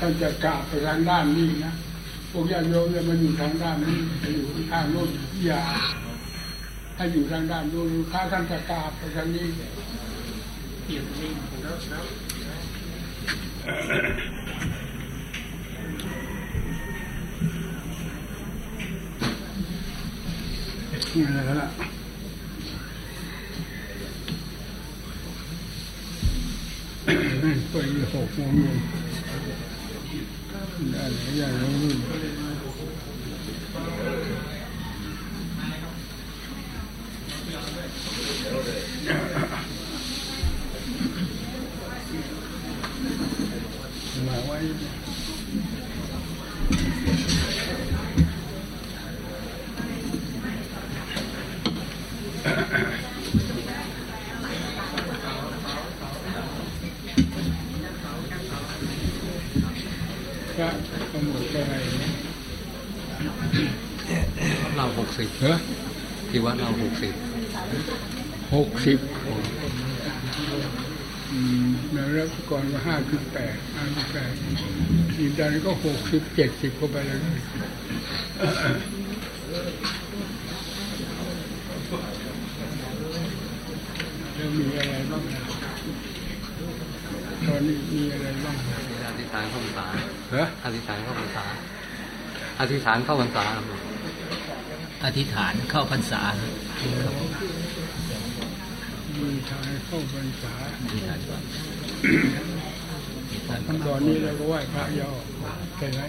ท่านจะกราบไปทางด้านนี้นะพวกญาติโยมเนี่ยมันอยู่ทางด้านนี้ไปอยู่ทางโน้นอย่าถ้าอยู่ทางด้านโน้นข้าท่านจะกราบไปทางนี้เกี่ยวนี้แล้วแล้วนี่แหละไปหกโมงเย็น الله العظيم อีกตอนนี้ก็หกสิบเจ็ดสิบเข้าไปแล้วแล้วมีอะไรบ้างนะตอนนี้มีอะไรบ้างอธิษฐานเข้าพรรษาเหรออธิษฐานเข้าพรรษาอธิษฐานเข้าพรรษาครับอธิษฐานเข้าพรรษามีชายเข้าพรรษาอธิษฐานก่อนอธิษฐานขั้น ตอนนี้เราก็ไหว้พระย่อใช่ไหม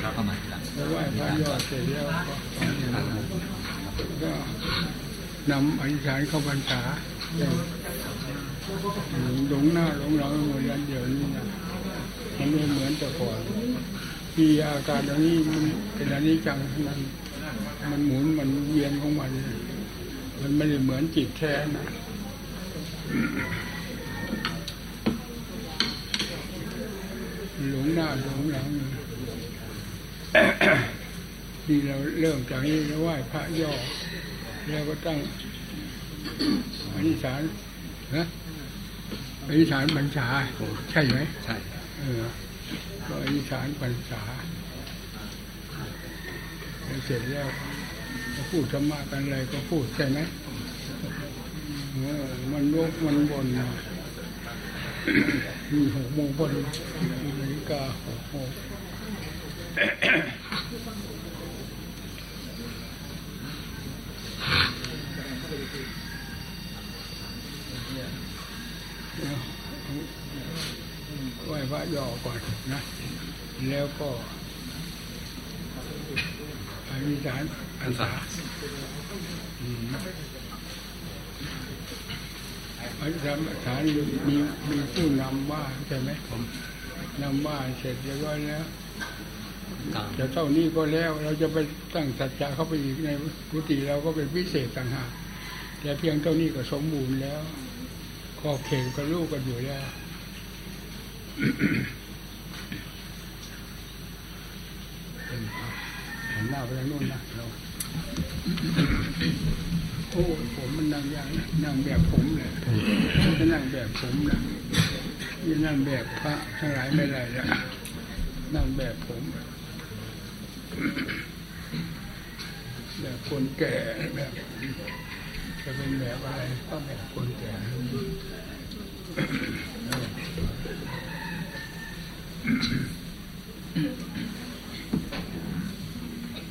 เข้ามาทีหลังเราไหว้พระย่อเสร็จแล้วก็นำอธิษฐานเข้าพรรษาหลงหน้าหลงหลังเหมือนกันเดี๋ยวนี้นะมันไม่เหมือนแต่ก่อนที่อาการตรงนี้มันเป็นอันนี้จังมันมันหมุนมันเวียนของมัน มันไม่ได้เหมือนจิตแท้นะ หลงหน้าหลงหลังนี่เราเริ่มจากนี้เราไหว้พระย่อ แล้วก็ตั้งอธิษฐานนะอธิษฐานพรรษาใช่ไหมใช่เออก็อธิษฐานพรรษาแล้วเสร็จแล้วก็พูดธรรมะกันอะไรก็พูดใช่ไหมเออมันโลกมันบนนะมีหกโมงบนนาฬิ กาหกโมงไหว้พระย่อก่อนนะ แล้วก็อธิษฐานพรรษาอืมอธิษฐานพรรษานมีมีผู้นำว่าใช่ไหมผม นำว่าเสร็จเรียบร้อยแล้วกลางจะเท่านี้ก็แล้ว เราจะไปตั้งสัจจะเข้าไปอีกในกุฏิเราก็เป็นพิเศษต่างหากแต่เพียงเท่านี้ก็สมบูรณ์แล้วขอบเขตก็ลูกกันอยู่แล้วหันหน้าไปทางโน้นนะเราโอ้ยผมมันนั่งอย่างนะนั่งแบบผมเลยจะนั่งแบบผมนะ นี่นั่งแบบพระทั้งหลายไม่ได้ละนั่งแบบผมแบบคนแก่แบบจะเป็นแบบอะไรก็แบบคนแก่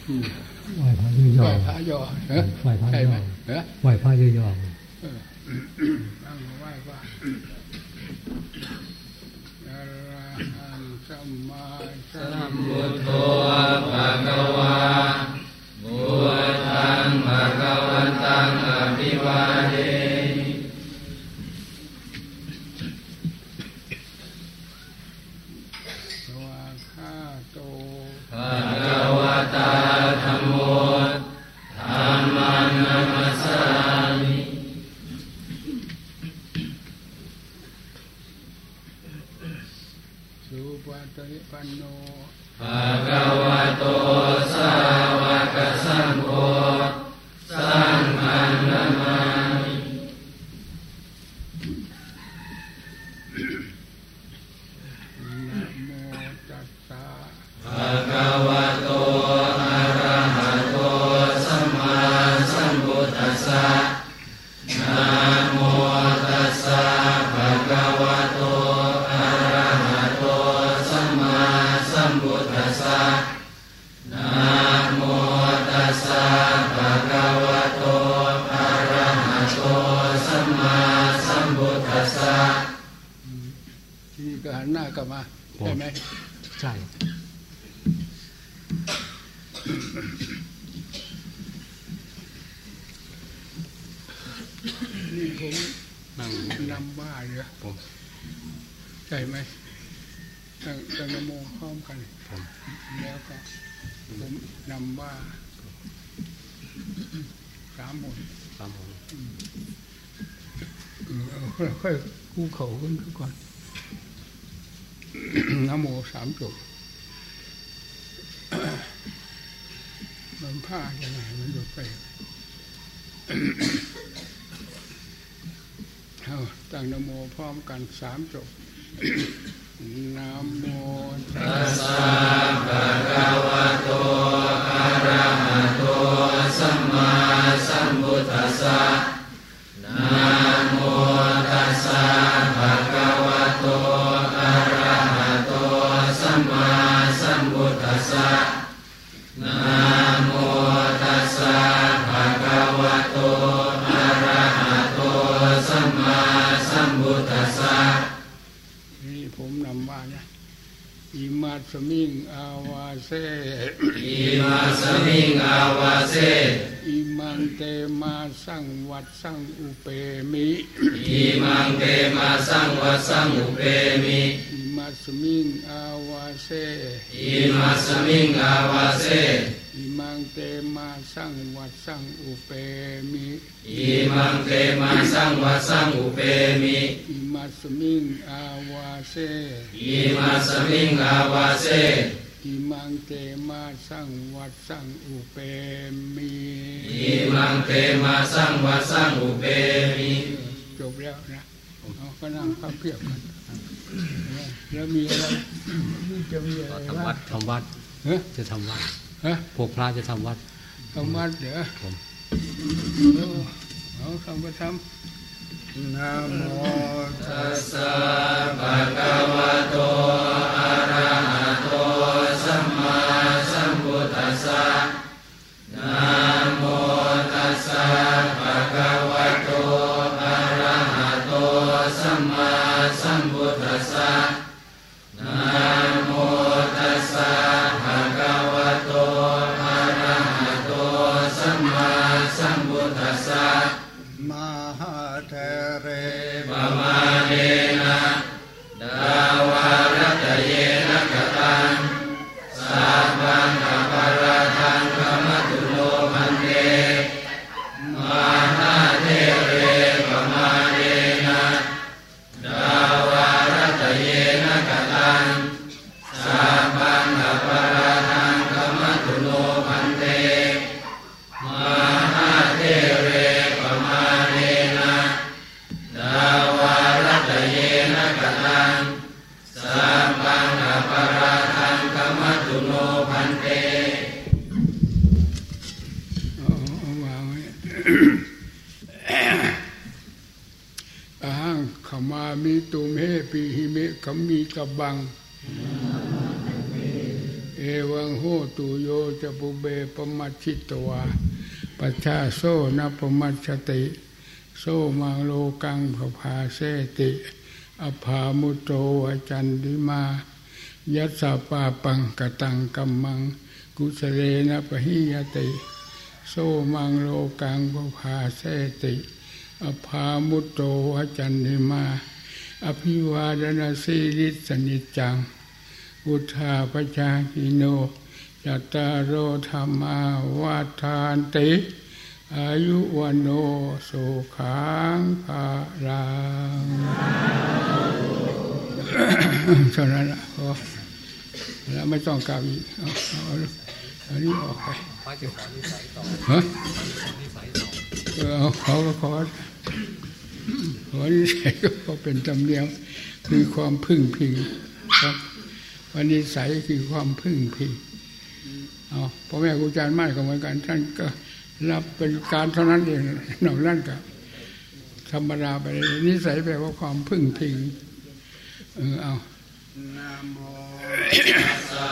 อืมไหว้พระย่ไหอว้พระย่อเออไหว้พระใช่ย่ไหมอเออไหว้พระย่อเออนั่งไหว้พระอะระหังสั มมาสัมพุทโธภะคะวา นั่งนำบ้าเลยผมใช่ไหมตั้งตั้งนโมพร้อมกันผมแล้วก็ผมนำว่าสามหมดตามผมเออเอาค่อยๆกู้เขาขึ้นก่อนนโมสามจบมันผ้ายังไงมันหยุดไปเอา ตั้งนโมพร้อมกันสามจบนะโมตัสสะภะคะวะโต เตมาสังวัสสังอุเปมิอิมัสมิงอาวาเสอิมัสมิงอาวาเสอิมังเตมาสังวัสสังอุเปมิอิมังเตมาสังวัสสังอุเปมิอิมัสมิงอาวาเสอิมัสมิงอาวาเสอิมังเตมาสังวัสสังอุเปมิอิมังเตมาสังวัสสังอุเปมิ จบแล้วนะเอา ก็นั่งพับเพียบกันแล้วมีอะไรจะมีอะไรทำบ้าวังดทำวัดเฮ้ยจะทำวัดฮะพวกพระจะทำวัดทำวัดเดี๋ยวผมเอาเอาทำไปทำนะโมตัสสะภะคะวะโตอะระหะโต ชิตวาปัชชาโซนะปมัชติ โซมังโลกังภภาเสติ อภามุโตวจันติมายัสสปาปังกตังกัมมัง กุสเลนะปหิยติ โซมังโลกังภภาเสติ อภามุโตวจันติมา อภิวาดนาสีริสนิจจังพุทธาปจายิโน จัตตารโอธรรมาวาทานติ อายุวันโนสุขังภาลังเท่านั้นละแล้วไม่ต้องกลับอีกเอาเอาอันนี้ออกไปพระจะขอนิสัยต่อฮะเออเอาเขาก็ขอขอนิสัยก็เป็นธรรมเนียมคือความพึ่งพิงครับวันนิสัยคือความพึ่งพิง เอาพ่อแม่ครูอาจารย์มั่นก็เหมือนกัน ท่านก็รับเป็นการเท่านั้นเองนอกนั้นก็ธรรมดาไปนิสัยแปลว่าความพึ่งพิงเออเอานะโมสั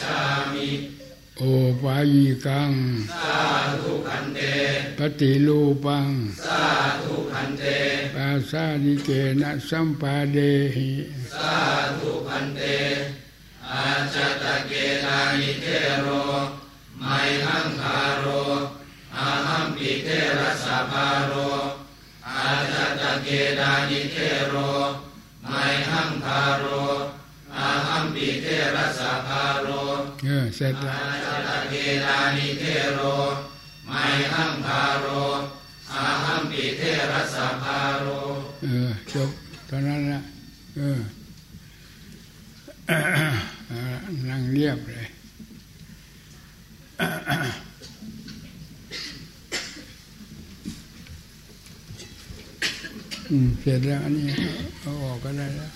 ชชามิโอปายิกัง สาธุภันเตปฏิรูปัง สาธุภันเตปาสาทิเกนะสัมปาเทหิ สาธุภันเต อัชชะตัคเคทานิเถโร มัยหังภาโร อะหัมปิเถรัสสะภาโร อัชชะตัคเคทานิเถโร ไมหังคาโรอาหัม ปิเทระสะพาโรเออเสร็จแล้อาวจตะเกตานิเทโรไมหังคาโรอาหัมปิเทระสะพาโรเออจบตอนนั้นละเออเอาละนั่งเรียบเลยอืมเสร็จแล้วอันนี้เอาออกก็ได้แล้ว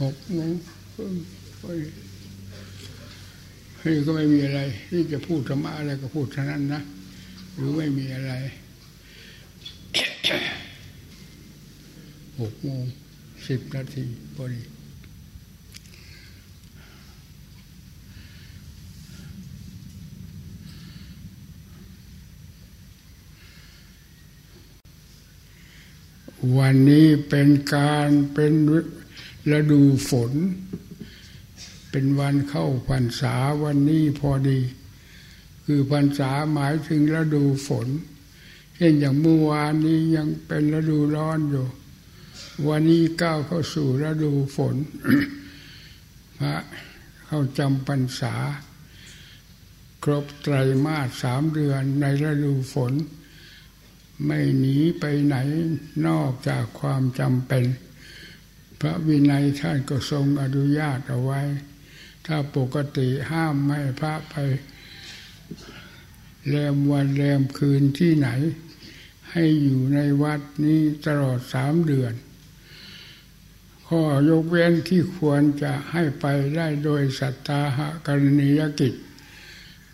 หกโมงค่อยก็ไม่มีอะไร ที่จะพูดธรรมะอะไรก็พูดเท่านั้นนะ หรือไม่มีอะไรหกโมงสิบนาทีพอดีวันนี้เป็นการเป็น ฤดูฝน เป็นวันเข้าพรรษาวันนี้พอดี คือพรรษาหมายถึงฤดูฝน เช่นอย่างเมื่อวานนี้ยังเป็นฤดูร้อนอยู่ วันนี้ก้าวเข้าสู่ฤดูฝนพระเข้าจำพรรษา ครบไตรมาสสามเดือนในฤดูฝน ไม่หนีไปไหนนอกจากความจำเป็น พระวินัยท่านก็ทรงอนุญาตเอาไว้ ถ้าปกติห้ามไม่พระไปแรมวันแรมคืนที่ไหน ให้อยู่ในวัดนี้ตลอดสามเดือน ข้อยกเว้นที่ควรจะให้ไปได้โดยสัตตาหกรณียกิจ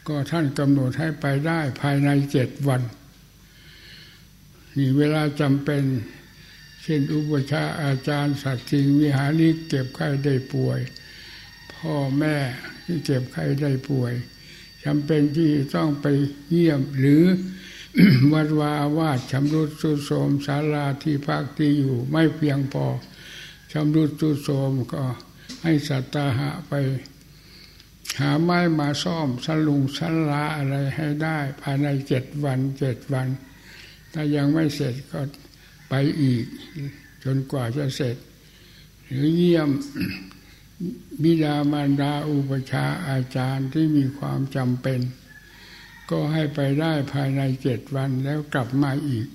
ก็ท่านกำหนดให้ไปได้ภายในเจ็ดวันนี่เวลาจำเป็น เช่นอุปชาอาจารย์สัตว์จริงวิหาริกเก็บไข้ได้ป่วย พ่อแม่ที่เก็บไข้ได้ป่วยจำเป็นที่ต้องไปเยี่ยมหรือวัดวาวาสชำรุดสุดโทมศาลาที่พักที่อยู่ไม่เพียงพอชำรุดสุดโทมก็ให้สัตตาหะไป หาไม้มาซ่อมสลุงสลาอะไรให้ได้ ภายในเจ็ดวันเจ็ดวัน ถ้ายังไม่เสร็จก็ ไปอีก จนกว่าจะเสร็จ หรือเยี่ยมบิดามารดาอุปชาอาจารย์ที่มีความจำเป็น ก็ให้ไปได้ภายในเจ็ดวันแล้วกลับมาอีก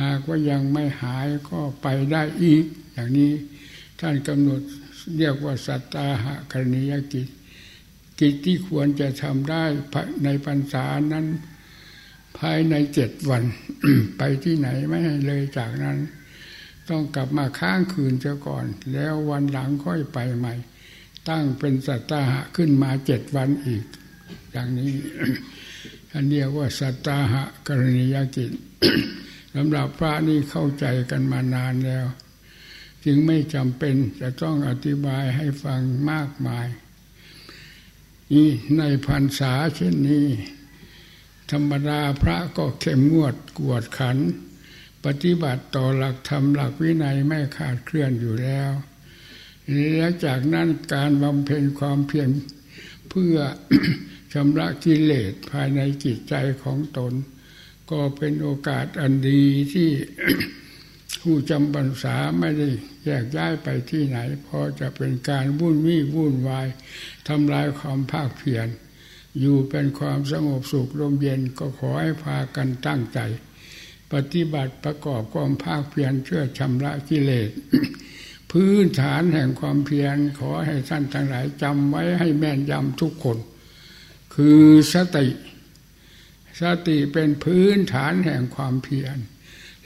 หากว่ายังไม่หายก็ไปได้อีก อย่างนี้ท่านกำหนดเรียกว่าสัตตาหกรณียกิจ กิจที่ควรจะทำได้ในพรรษานั้น ภายในเจ็ดวัน ไปที่ไหนไม่ให้เลยจากนั้น ต้องกลับมาค้างคืนเสียก่อน แล้ววันหลังค่อยไปใหม่ ตั้งเป็นสัตาหะขึ้นมาเจ็ดวันอีก อย่างนี้ท่านเรียกว่าสัตตาหะกรณียกิจสำหรับพระนี่เข้าใจกันมานานแล้ว จึงไม่จำเป็นจะต้องอธิบายให้ฟังมากมายนี่ในพรรษาเช่นนี้ ธรรมดาพระก็เข้มงวดกวดขัน ปฏิบัติต่อหลักธรรมหลักวินัยไม่ขาดเคลื่อนอยู่แล้วและจากนั้นการบำเพ็ญความเพียรเพื่อชำระกิเลสภายในจิตใจของตน ก็เป็นโอกาสอันดีที่ผู้จำพรรษาไม่ได้แยกย้ายไปที่ไหนเพราะจะเป็นการวุ่นวี่วุ่นวายทำลายความภาคเพียร อยู่เป็นความสงบสุขลมเย็นก็ขอให้พากันตั้งใจ ปฏิบัติประกอบความภาคเพียรเชื่อชำระกิเลส พื้นฐานแห่งความเพียรขอให้ท่านทั้งหลายจำไว้ให้แม่นยำทุกคน คือสติสติเป็นพื้นฐานแห่งความเพียร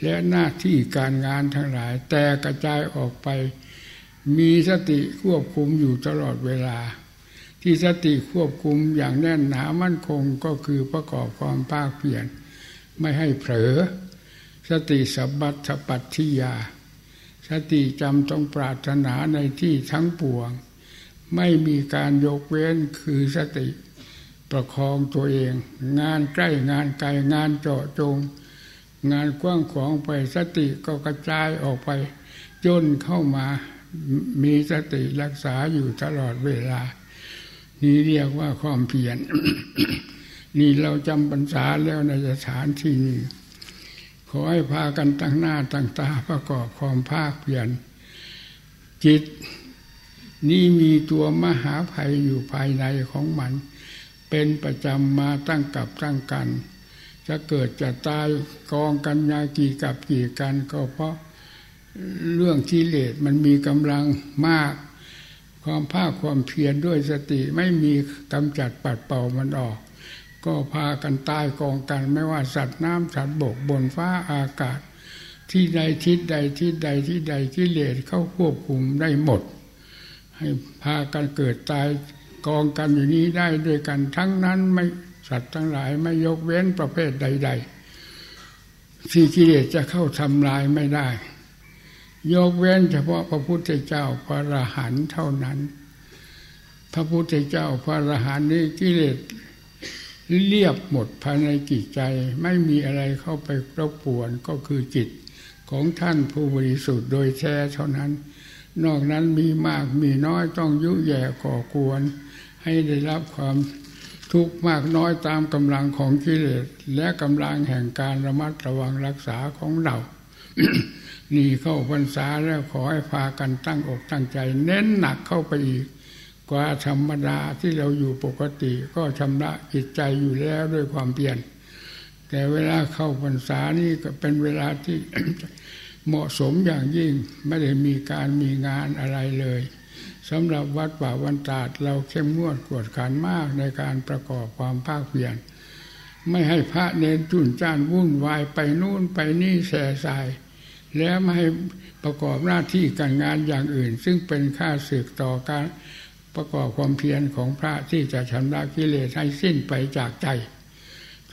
และหน้าที่การงานทั้งหลาย แต่กระจายออกไป มีสติควบคุมอยู่ตลอดเวลา ที่สติควบคุมอย่างแน่นหนามั่นคงก็คือประกอบความภาคเพียรไม่ให้เผลอ สติสัพพัทปัตทิยา สติจำต้องปรารถนาในที่ทั้งปวง ไม่มีการยกเว้นคือสติประคองตัวเอง งานใกล้งานไกลงานเจาะจง งานกว้างขวางไปสติก็กระจายออกไปจนเข้ามามีสติรักษาอยู่ตลอดเวลา นี่เรียกว่าความเพียรนี่เราจำปัญษาแล้วในสถานที่นี้ขอให้พากันตั้งหน้าตั้งตาประกอบความภาคเพียรจิต นี่มีตัวมหาภัยอยู่ภายในของมัน เป็นประจำมาตั้งกับตั้งกัน จะเกิดจะตายกองกันยากี่กับกี่กันก็เพราะเรื่องที่เลสมันมีกำลังมาก ความภาคความเพียรด้วยสติไม่มีกำจัดปัดเป่ามันออก ก็พากันตายกองกันไม่ว่าสัตว์น้ำสัตว์บกบนฟ้าอากาศ ที่ใดทิศใดทิศใดที่ใดที่เลสเข้าควบคุมได้หมด ให้พากันเกิดตายกองกันอยู่นี้ได้ด้วยกันทั้งนั้นไม่สัตว์ทั้งหลายไม่ยกเว้นประเภทใด ๆ ที่กิเลสจะเข้าทำลายไม่ได้ ยกเว้นเฉพาะพระพุทธเจ้าพระอรหันต์เท่านั้น พระพุทธเจ้าพระอรหันต์นี้กิเลสเรียบหมดภายในจิตใจ ไม่มีอะไรเข้าไปรบกวนก็คือจิตของท่านผู้บริสุทธิ์โดยแท้เท่านั้น นอกนั้นมีมากมีน้อยต้องยุแย่ก่อกวน ให้ได้รับความทุกข์มากน้อยตามกำลังของกิเลสและกำลังแห่งการระมัดระวังรักษาของเรา นี่เข้าพรรษาแล้วขอให้พากันตั้งอกตั้งใจ เน้นหนักเข้าไปอีก กว่าธรรมดาที่เราอยู่ปกติก็ชำระจิตใจอยู่แล้วด้วยความเพียรแต่เวลาเข้าพรรษานี่ก็เป็นเวลาที่เหมาะสมอย่างยิ่งไม่ได้มีการมีงานอะไรเลยสำหรับวัดป่าวันตาดเราเข้มงวดกวดขันมากในการประกอบความภาคเพียรไม่ให้พระเนรจุนจ้านวุ่นวายไปนู่นไปนี่แส่สาย แล้วไม่ให้ประกอบหน้าที่การงานอย่างอื่น ซึ่งเป็นค่าศึกต่อการประกอบความเพียรของพระที่จะชำระกิเลสให้สิ้นไปจากใจ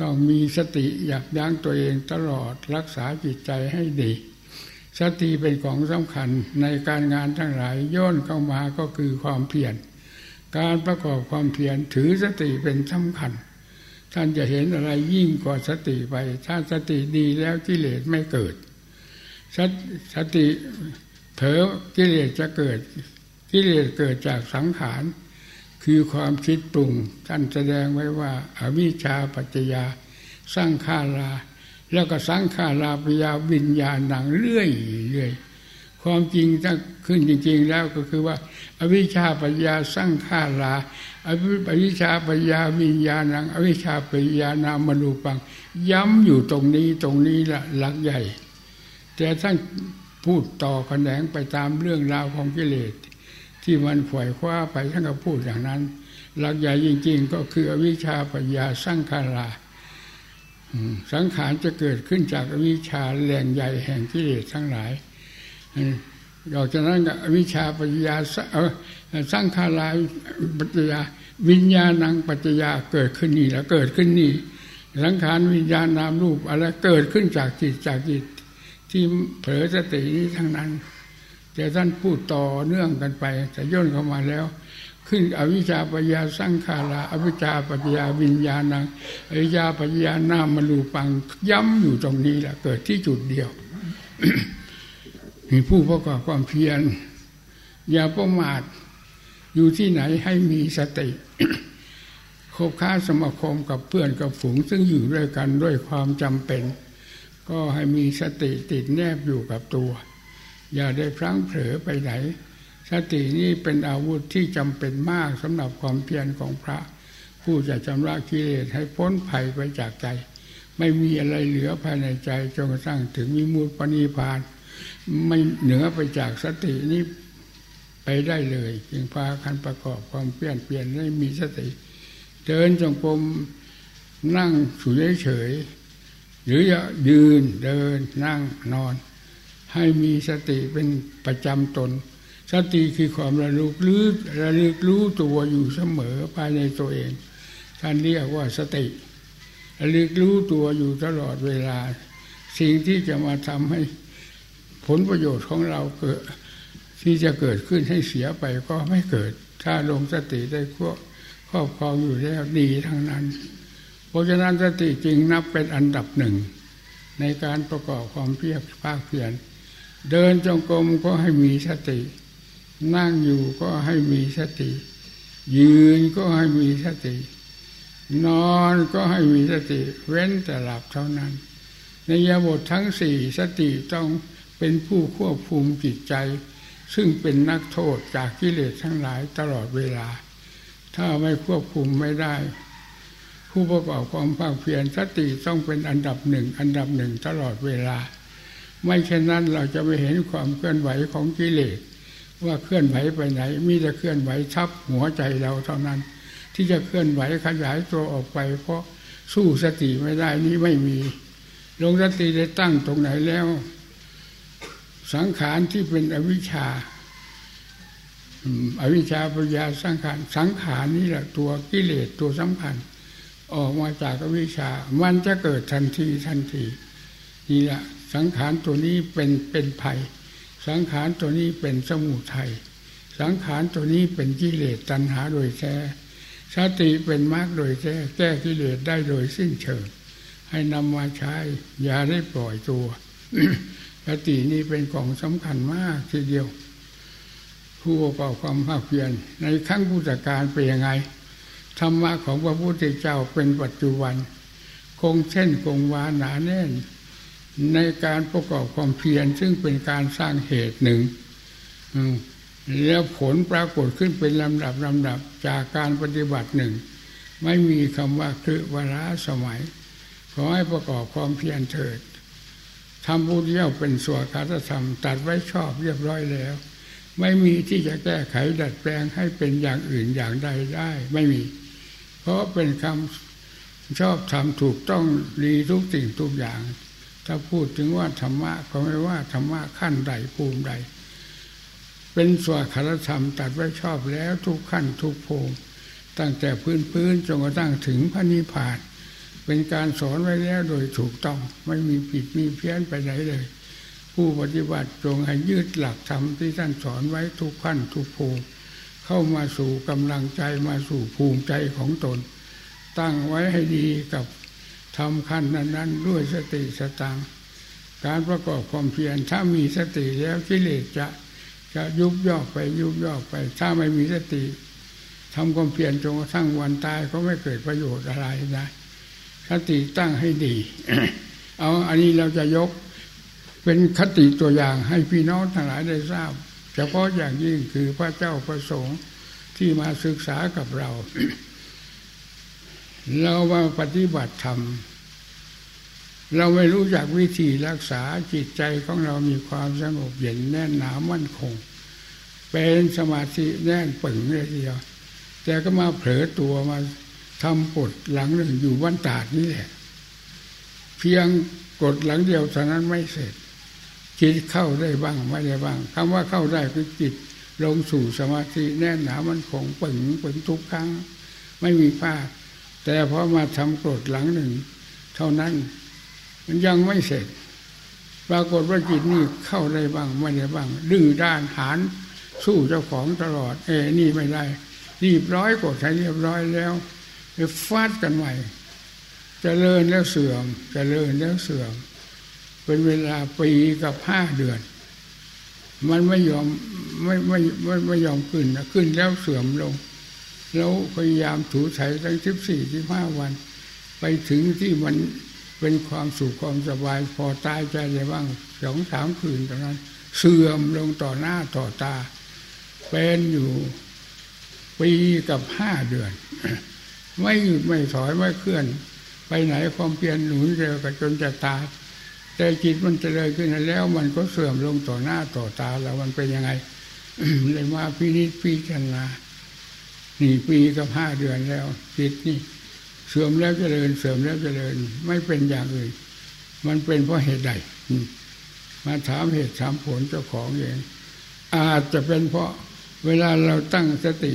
ต้องมีสติยับยั้งตัวเองตลอดรักษาจิตใจให้ดี สติเป็นของสำคัญในการงานทั้งหลายย่นเข้ามาก็คือความเพียรการประกอบความเพียรถือสติเป็นสำคัญ ท่านจะเห็นอะไรยิ่งกว่าสติไป ถ้าสติดีแล้วกิเลสไม่เกิด สติเผลอกิเลสจะเกิด กิเลสเกิดจากสังขาร คือความคิดปรุงท่านแสดงไว้ว่าอาวิชชาปัจจยาสร้างขารา แล้วก็สังขาราปยาวิญญาณหนังเรื่อยเรื่อยความจริงถ้าขึ้นจริง ๆ แล้วก็คือว่า อวิชชาปัญญาสร้างขาราอวิชชาปัญญาวิญญาณัง อวิชชาปัญญานามนูปัง ย้ำอยู่ตรงนี้ตรงนี้ละหลักใหญ่ แต่ท่านพูดต่อแขนงไปตามเรื่องราวของกิเลส ที่มันฝ่ายคว้าไปท่านก็พูดอย่างนั้น หลักใหญ่จริง ๆ ก็คืออวิชชาปัญญาสร้างคาราสังขารจะเกิดขึ้นจากอวิชชาแรงใหญ่แห่งกิเลสทั้งหลายดอกจากนั้นก็อวิชชาปัญญาสร้างคาราปัจจยาวิญญาณังปัจจยาเกิดขึ้นนี่แล้วเกิดขึ้นนี่สังขารวิญญาณนามรูปอะไรเกิดขึ้นจากจิตจากจิต ที่เผลอสตินี้ทั้งนั้น แต่ท่านพูดต่อเนื่องกันไป แต่ย่นเข้ามาแล้ว ขึ้นอวิชชาปัญญาสังขาราอวิชชาปัญญาวิญญาณังอวิชชาปัญญาหน้ามรูปังย้ำอยู่ตรงนี้แหละเกิดที่จุดเดียวมีผู้ประกอบความเพียรอย่าประมาทอยู่ที่ไหนให้มีสติคบค้าสมาคมกับเพื่อนกับฝูงซึ่งอยู่ด้วยกันด้วยความจำเป็น ก็ให้มีสติติดแนบอยู่กับตัว อย่าได้พลั้งเผลอไปไหน สตินี้เป็นอาวุธที่จำเป็นมากสำหรับความเพียรของพระ ผู้จะชำระกิเลสให้พ้นภัยไปจากใจ ไม่มีอะไรเหลือภายในใจจนกระทั่งถึงมีมูลปณิพาน ไม่เหนือไปจากสตินี้ไปได้เลยจึงพาคันประกอบความเปลี่ยนเปลี่ยนให้มีสติ เดินจงกรมนั่งสุเฉย หรือจะยืนเดินนั่งนอน ให้มีสติเป็นประจำตน สติคือความระลึกรู้ระลึกรู้ตัวอยู่เสมอภายในตัวเอง ท่านเรียกว่าสติ ระลึกรู้ตัวอยู่ตลอดเวลา สิ่งที่จะมาทำให้ผลประโยชน์ของเราเกิด ที่จะเกิดขึ้นให้เสียไปก็ไม่เกิด ถ้าลงสติได้ควบครอบครองอยู่แล้วดีทั้งนั้น ราะฉะนั้นสติจริงนับเป็นอันดับหนึ่ง ในการประกอบความเพียรภาคเพียรเดินจงกรมก็ให้มีสติ นั่งอยู่ก็ให้มีสติ ยืนก็ให้มีสติ นอนก็ให้มีสติ เว้นแต่หลับเท่านั้น ในยาบททั้งสี่สติต้องเป็นผู้ควบคุมจิตใจ ซึ่งเป็นนักโทษจากกิเลสทั้งหลายตลอดเวลา ถ้าไม่ควบคุมไม่ได้ ผู้ประกอบความภาคเพียรสติต้องเป็นอันดับหนึ่งอันดับหนึ่งตลอดเวลา ไม่เช่นนั้นเราจะไม่เห็นความเคลื่อนไหวของกิเลสว่าเคลื่อนไหวไปไหน มีแต่เคลื่อนไหวทับหัวใจเราเท่านั้น ที่จะเคลื่อนไหวขยายตัวออกไป เพราะสู้สติไม่ได้นี้ไม่มีลงสติได้ตั้งตรงไหนแล้ว สังขารที่เป็นอวิชชาอวิชชาปัญญาสังขารสังขารนี่แหละตัวกิเลสตัวสำคัญ ออกมาจากวิชา มันจะเกิดทันทีทันที นี่แหละสังขารตัวนี้เป็นเป็นภัย สังขารตัวนี้เป็นสมุทัยสังขารตัวนี้เป็นกิเลสตัณหาโดยแท้สติเป็นมรรคโดยแท้แก้กิเลสได้โดยสิ้นเชิง ให้นำมาใช้อย่าได้ปล่อยตัวสตินี่เป็นของสำคัญมากทีเดียว ผู้ประกอบความภาคเพียรในขั้งพุทธการเป็นยังไง ธรรมะของพระพุทธเจ้าเป็นปัจจุบัน คงเช่นคงวาหนาแน่น ในการประกอบความเพียรซึ่งเป็นการสร้างเหตุหนึ่งแล้วผลปรากฏขึ้นเป็นลำดับลำดับจากการปฏิบัติหนึ่ง ไม่มีคำว่าคือเวลาสมัย ขอให้ประกอบความเพียรเถิดทำบุญเย่าเป็นส่วนการธรรม ตัดไว้ชอบเรียบร้อยแล้ว ไม่มีที่จะแก้ไขดัดแปลงให้เป็นอย่างอื่นอย่างใดได้ ไม่มี เพราะเป็นคำชอบทำถูกต้องดีทุกสิ่งทุกอย่าง ถ้าพูดถึงว่าธรรมะก็ไม่ว่าธรรมะขั้นใดภูมิใด เป็นส่วนคารธรรมตัดไว้ชอบแล้วทุกขั้นทุกภูมิ ตั้งแต่พื้นพื้นจนกระทั่งถึงพระนิพพานเป็นการสอนไว้แล้วโดยถูกต้องไม่มีผิดมีเพี้ยนไปไหนเลย ผู้ปฏิบัติจงให้ยืดหลักธรรมที่ท่านสอนไว้ทุกขั้นทุกภูมิ เข้ามาสู่กำลังใจมาสู่ภูมิใจของตน ตั้งไว้ให้ดีกับทำขั้นนั้น ๆ ด้วยสติสตังการประกอบความเพียรถ้ามีสติแล้วกิเลสจะจะยุบย่อไปยุบย่อไป ถ้าไม่มีสติทำความเพียรจนกระทั่งวันตายก็ไม่เกิดประโยชน์อะไรนะคติตั้งให้ดี เอาอันนี้เราจะยกเป็นคติตัวอย่างให้พี่น้องทั้งหลายได้ทราบ เฉพาะอย่างยิ่งคือพระเจ้าประสงค์ที่มาศึกษากับเรา เรามาปฏิบัติธรรม เราไม่รู้จักวิธีรักษาจิตใจของเรามีความสงบเย็นแน่นหนามั่นคง เป็นสมาธิแน่นปึงเลยทีเดียวแต่ก็มาเผลอตัวมาทำกฎหลังหนึ่งอยู่วันตาดนี่แหละ เพียงกฎหลังเดียวเท่านั้นไม่เสร็จ จิตเข้าได้บ้างไม่ได้บ้างคำว่าเข้าได้คือจิตลงสู่สมาธิแน่นหนามันคงปึงปึงทุกครั้ง ไม่มีพลาดแต่พอมาทำกฎหลังหนึ่ง เท่านั้น มันยังไม่เสร็จ ปรากฏว่าจิตนี่เข้าได้บ้างไม่ได้บ้าง ดื้อด้านหานสู้เจ้าของตลอด เอ้นี่ไม่ได้รีบร้อยกดให้เรียบร้อยแล้วไปฟาดกันใหม่จเจริญแล้วเสื่อมจเจริญแล้วเสื่อม เป็นเวลาปีกับห้าเดือน มันไม่ยอมไม่ไม่ไม่ไม่ยอมขึ้นนะขึ้นแล้วเสื่อมลง แล้วพยายามถูถ่ายตั้งสิบสี่สิบห้าวัน ไปถึงที่มันเป็นความสุขความสบายพอตายใจเลยบ้างสองสามคืนตอนนั้น เสื่อมลงต่อหน้าต่อตา เป็นอยู่ปีกับห้าเดือน ไม่หยุดไม่ถอยไม่เคลื่อน ไปไหนความเพียรหนุนเร็วกับจนจะตาย แต่จิตมันจะเลยขึ้นแล้ว มันก็เสื่อมลงต่อหน้าต่อตาแล้วมันเป็นยังไงเลยมาพินิจพิจารณานี่ปีกับห้าเดือนแล้ว จิตนี่เสื่อมแล้วเจริญเสื่อมแล้วเจริญ ไม่เป็นอย่างอื่นมันเป็นเพราะเหตุใดมาถามเหตุถามผลเจ้าของเองอาจจะเป็นเพราะเวลาเราตั้งสติ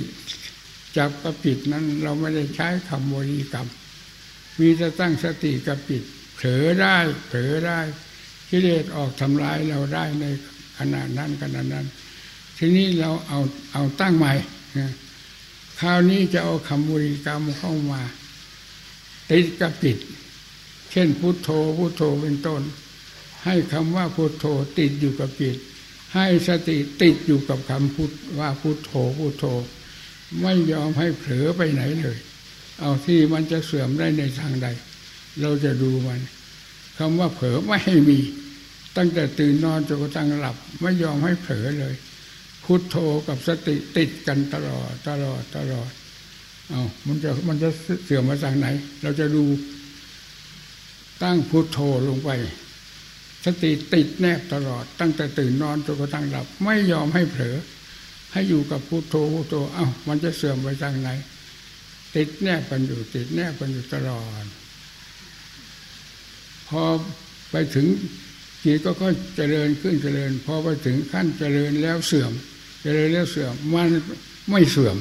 จับกับปิดนั้น เราไม่ได้ใช้คำบริกรรมมีจะตั้งสติกับปิด เผลอได้เผลอได้กิเลสออกทำลายเราได้ในขณะนั้นขณะนั้น ทีนี้เราเอาเอาตั้งใหม่คราวนี้จะเอาคำบริกรรมเข้ามา ติดกับปิดเช่นพุทโธพุทโธเป็นต้น ให้คำว่าพุทโธติดอยู่กับปิดให้สติติดอยู่กับคำพุทว่าพุทโธพุทโธ ไม่ยอมให้เผลอไปไหนเลย เอาที่มันจะเสื่อมได้ในทางใด เราจะดูมันคำว่าเผลอไม่ให้มี ตั้งแต่ตื่นนอนจนกระทั่งหลับ ไม่ยอมให้เผลอเลย พุทโธกับสติติดกันตลอดตลอดตลอดเอามันจะมันจะเสื่อมมาจากไหน เราจะดูตั้งพุทโธลงไป สติติดแนบตลอด ตั้งแต่ตื่นนอนจนกระทั่งหลับ ไม่ยอมให้เผลอ ให้อยู่กับพุทโธพุทโธเอา้ามันจะเสื่อมไปจากไหน ติดแนบกันอยู่ติดแนบกันอยู่ตลอด พอไปถึงจิตก็ก็เจริญขึ้นเจริญ พอไปถึงขั้นเจริญแล้วเสื่อม เจริญแล้วเสื่อมมันไม่เสื่อม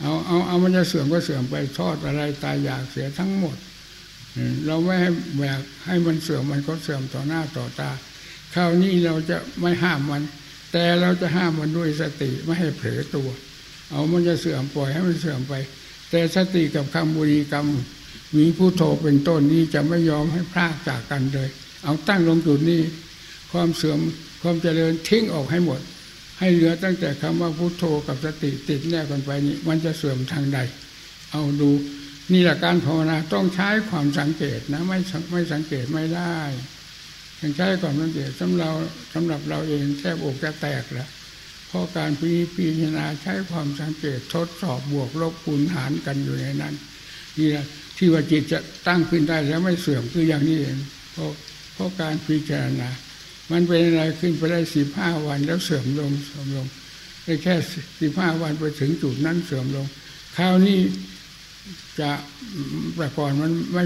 เอาเอาเอามันจะเสื่อมก็เสื่อมไปทอดอะไรตายอยากเสียทั้งหมด เราไม่ให้แบกให้มันเสื่อมมันก็เสื่อมต่อหน้าต่อตาคราวนี้เราจะไม่ห้ามมัน แต่เราจะห้ามมันด้วยสติไม่ให้เผลอตัว เอามันจะเสื่อมปล่อยให้มันเสื่อมไป แต่สติกับคำบุรีกรรม มีผู้โทเป็นต้นนี้จะไม่ยอมให้พลากจากกันเลย เอาตั้งลงจุดนี้ ความเสื่อมความเจริญทิ้งออกให้หมด ให้เหลือตั้งแต่คำว่าพุโทโธกับสติติดแนบกันไปนี้ มันจะเสื่อมทางใด เอาดูนี่แหละการภาวนาต้องใช้ความสังเกตนะ ไม่ไม่สังเกตไม่ได้ต้องใช้ความสังเกตสำหรับสำหรับเราเองแทบอกจะแตกแล้วเพราะการพิพิจารณาใช้ความสังเกตทดสอบบวกลบคูณหารกันอยู่ในนั้นนี่แหละ ที่ว่าจิตจะตั้งขึ้นได้แล้วไม่เสื่อมคืออย่างนี้เองเพราะเพราะการพิจารณา มันเป็นอะไรขึ้นไปได้สิบห้าวันแล้วเสื่อมลงเสื่อมลงได้แค่สิบห้าวันไปถึงจุดนั้นเสื่อมลง คราวนี้จะแต่ก่อนมันไม่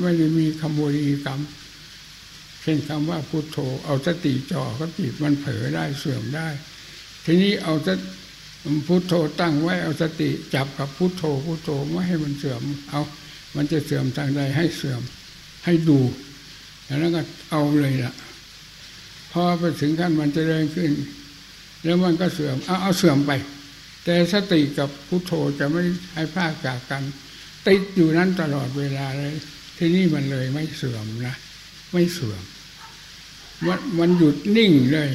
ไม่ได้มีคำบริกรรมเช่นคำว่าพุโทโธ เอาสติจ่อก็จิตมันเผลอได้เสื่อมได้ ทีนี้เอาสพุโทโธตั้งไว้เอาสติจับกับพุโทโธพุโทโธไม่ให้มันเสื่อมเอา มันจะเสื่อมทางใดให้เสื่อมให้ดูแล้วก็เอาเลยล่ะพอไปถึงขั้นมันจะเดินขึ้น แล้วมันก็เสื่อมเอาเอาเสื่อมไป แต่สติกับพุทโธจะไม่ให้พลาดจากกัน ติดอยู่นั้นตลอดเวลาเลย ที่นี่มันเลยไม่เสื่อมนะไม่เสื่อมมันมันหยุดนิ่งเลย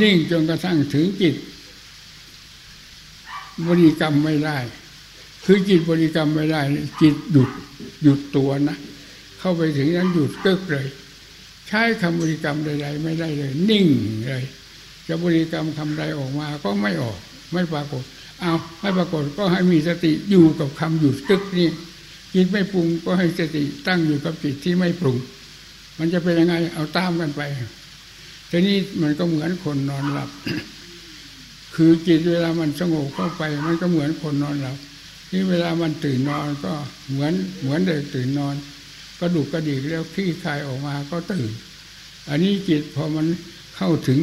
นิ่งจนกระทั่งถึงจิตบริกรรมไม่ได้ คือจิตบริกรรมไม่ได้จิตหยุดหยุดตัวนะเข้าไปถึงนั้นหยุดกึกเลย ใช้คำบริกรรมใดๆไม่ได้เลย นิ่งเลย จะบริกรรมคำใดออกมาก็ไม่ออก ไม่ปรากฏ เอาไม่ปรากฏก็ให้มีสติอยู่กับคำหยุดตึกนี่จิตไม่ปรุงก็ให้สติตั้งอยู่กับจิตที่ไม่ปรุง มันจะเป็นยังไงเอาตามกันไปทีนี้มันก็เหมือนคนนอนหลับ คือจิตเวลามันสงบเข้าไป มันก็เหมือนคนนอนหลับ นี่เวลามันตื่นนอนก็เหมือนเหมือนเด็กตื่นนอนก็ดุกกระดิกแล้วขี้คายออกมาก็ตื่น อันนี้จิตพอมันเข้าถึง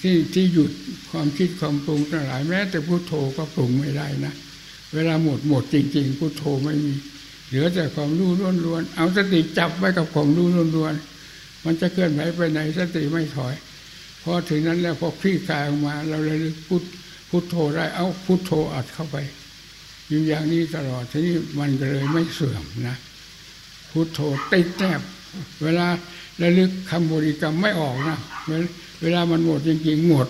ที่ที่หยุดความคิดความปรุงทั้งหลายแม้ แต่พุโทโธก็ปรุงไม่ได้นะ เวลาหมดหมดจริง ๆพุโทโธไม่มี เหลือแต่ความรู้ล้วนๆเอาสติจับไว้กับความรู้ล้วนๆมันจะเคลื่อนไหวไปไหนสติไม่ถอยพอถึงนั้นแล้วพอคลี่คลายออกมา เราเลยพุทพุทโธได้เอาพุทโธอัดเข้าไป อยู่อย่างนี้ตลอดทีนี้มันก็เลยไม่เสื่อมนะพุทโธติดแนบเวลาระลึกคำบริกรรมไม่ออกนะเวลามันหมดจริงๆหมด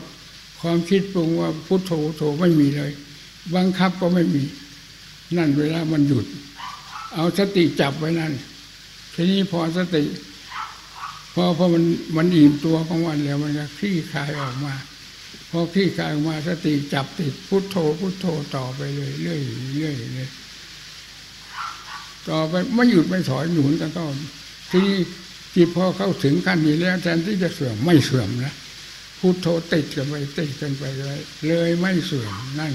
ความคิดปรุงว่าพุทโธโธไม่มีเลย บังคับก็ไม่มี นั่นเวลามันหยุด เอาสติจับไว้นั่น ทีนี้พอสติพอพอมันมันอิ่มตัวของมันแล้วมันจะคลี่คลายออกมา พอคลี่คลายออกมาสติจับติดพุทโธพุทโธต่อไปเลยเรื่อยเรื่อยเลยต่อไปไม่หยุดไม่ถอยหนุนกันต้นทีนี้จิตพอเข้าถึงขั้นนี้แล้วแทนที่จะเสื่อมไม่เสื่อมนะพุทโธติดกันไปติดกันไปเลยเลยไม่เสื่อมนั่น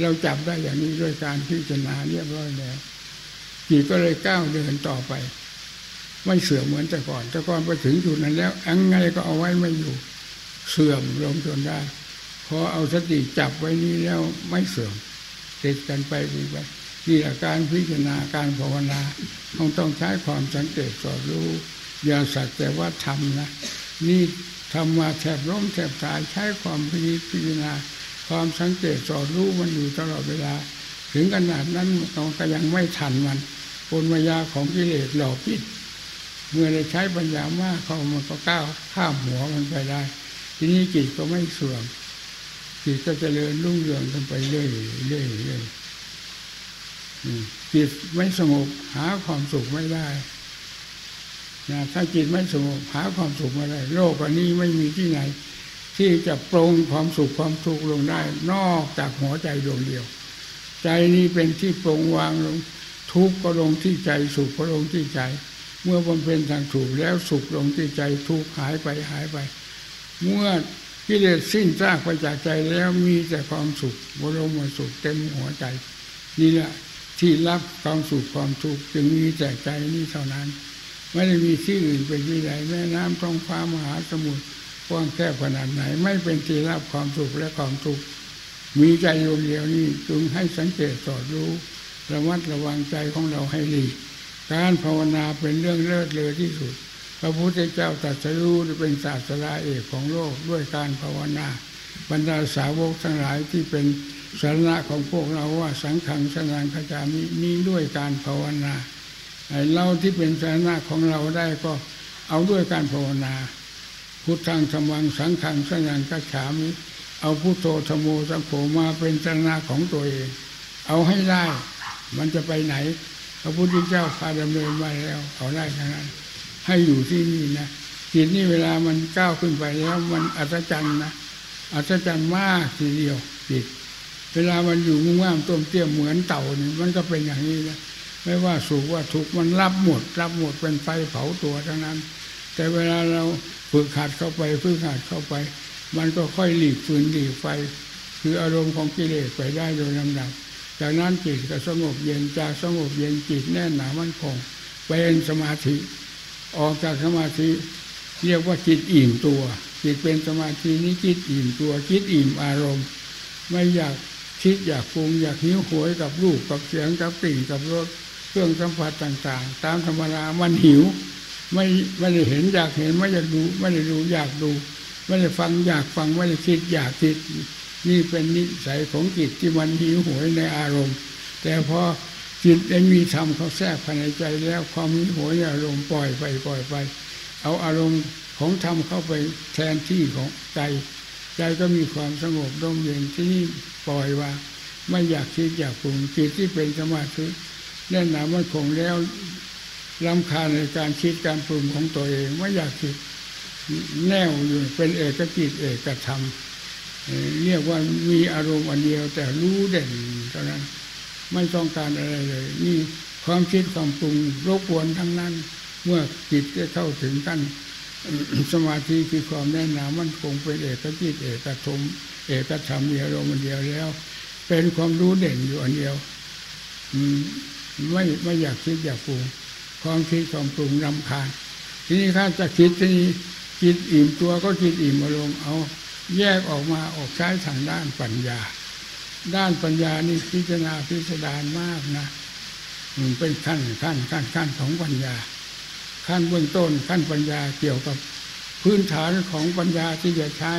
เราจับได้อย่างนี้ด้วยการพิจารณาเรียบร้อยแล้วจิตก็เลยก้าวเดินต่อไป ไม่เสื่อมเหมือนแต่ก่อน แต่ก่อนไปถึงจุดนั้นแล้วอังไงก็เอาไว้ไม่อยู่ เสื่อมลงจนได้ พอเอาสติจับไว้นี้แล้วไม่เสื่อมติดกันไปดีไปนี่แหละการพิจารณาการภาวนาต้องต้องใช้ความสังเกตสอดรู้อย่าสักแต่ว่าทำนะ นี่ทำมาแทบล้มแทบตายใช้ความพิจารณา ความสังเกตสอดรู้มันอยู่ตลอดเวลา ถึงขนาดนั้นเราก็ยังไม่ทันมันปนมายาของกิเลสหลอกพิษเมื่อได้ใช้ปัญญามากเขามันก็ก้าวข้ามหัวมันไปได้ ทีนี้จิตก็ไม่เสื่อม จิตก็จเจริญรุ่งเรืองกันไปเรื่อยเรื่อยเรื่อยจิตไม่สงบหาความสุขไม่ได้นะถ้าจิตไม่สงบหาความสุขไม่ได้ โลกอันนี้ไม่มีที่ไหน ที่จะปรงความสุขความทุกข์ลงได้ นอกจากหัวใจดวงเดียว ใจนี้เป็นที่ปรงวางลง ทุกข์ก็ลงที่ใจสุขก็ลงที่ใจ เมื่อบำเพ็ญทางถูกแล้วสุขลงที่ใจทุกข์หายไปหายไป เมื่อ กิเลสสิ้นซากไปจากใจแล้วมีแต่ความสุขบรมสุขเต็มหัวใจ นี่แหละที่รับความสุขความทุกข์จึงมีแต่ใจนี้เท่านั้น ไม่ได้มีที่อื่นเป็นที่ใดแม่น้ำท้องฟ้ามหาสมุทรกว้างแคบขนาดไหน ไม่เป็นที่รับความสุขและความทุกข์มีใจดวงเดียวนี้จึงให้สังเกตสอดรู้ระมัดระวังใจของเราให้ดี การภาวนาเป็นเรื่องเลิศเลอที่สุด ระพุทธเจ้าตรัสรู้เป็นศาสดาเอกของโลกด้วยการภาวนา บรรดาสาวกทั้งหลายที่เป็นสาระของพวกเราว่าสังขังสนานขจามินี้ด้วยการภาวนาเราที่เป็นสาระของเราได้ก็เอาด้วยการภาวนา พุทธังธรรมังสังขังสนานขจามิเอาพุทโธธโมสังโฆมาเป็นสาระของตัวเอง เอาให้ได้ มันจะไปไหนพระพุทธเจ้าพาดำเนินมาแล้วเอาได้ทั้งนั้น ให้อยู่ที่นี่นะจิตนี่เวลามันก้าวขึ้นไปแล้วมันอัศจรรย์นะอัศจรรย์มากทีเดียวจิตเวลามันอยู่งง่ามต้มเตี้ยมเหมือนเต่านี่มันก็เป็นอย่างนี้นะไม่ว่าสุขว่าทุกข์มันรับหมด รับหมดเป็นไฟเผาตัวทั้งนั้น แต่เวลาเราฝึกขาดเข้าไปฝึกขาดเข้าไป มันก็ค่อยหลีกฟืนหลีกไฟ คืออารมณ์ของกิเลสไปได้โดยลำดับจากนั้นจิตก็สงบเย็นจากสงบเย็นจิตแน่นหนามั่นคงเป็นสมาธิ ออกจากสมาธิเรียกว่าจิตอิ่มตัว จิตเป็นสมาธินี้จิตอิ่มตัวจิตอิ่มอารมณ์ ไม่อยากคิดอยากปรุงอยากหิวโหวยกับรูปกับเสียงกับกลิ่นกับรสเครื่องสัมผัสต่าง ๆ ตามธรรมดามันหิว ไม่ไม่ได้เห็นอยากเห็นไม่อยากดู ไม่ได้ดูอยากดู ไม่ได้ฟังอยากฟังไม่ได้คิดอยากคิด นี่เป็นนิสัยของจิตที่มันหิวโหวยในอารมณ์ แต่พอ จิตได้มีธรรมเขาแทรกภายในใจแล้วความหิวโหยในอารมณ์ปล่อยไปปล่อยไป เอาอารมณ์ของธรรมเข้าไปแทนที่ของใจ ใจก็มีความสงบร่มเย็นที่นี่ปล่อยว่าไม่อยากคิดอยากปรุงจิตที่เป็นสมาธิแน่นหนามันคงแล้วลำคาญในการคิดการปรุงของตัวเองไม่อยากคิดแน่วอยู่เป็นเอกจิตเอกธรรมเรียกว่ามีอารมณ์อันเดียวแต่รู้เด่นเท่านั้น ไม่ต้องการอะไรเลย นี่ความคิดความปรุงรบกวนทั้งนั้น เมื่อจิตได้เข้าถึงขั้นสมาธิคือความแน่นหนามันคงเป็นเอกจิตเอกธรรมเอกธรรมเดียวลมเดียวแล้ว เป็นความรู้เด่นอยู่อันเดียวไม่ไม่อยากคิดอยากปรุงความคิดความปรุงรำคาญทีนี้ถ้าจะคิดทีนี้คิดอิ่มตัวก็คิดอิ่มมาลงเอา แยกออกมาออกใช้ทางด้านปัญญา ด้านปัญญานี่พิจารณาพิสดารมากนะมันเป็นขั้นขั้นขั้นขั้นของปัญญา ขั้นเบื้องต้นขั้นปัญญาเกี่ยวกับพื้นฐานของปัญญาที่จะใช้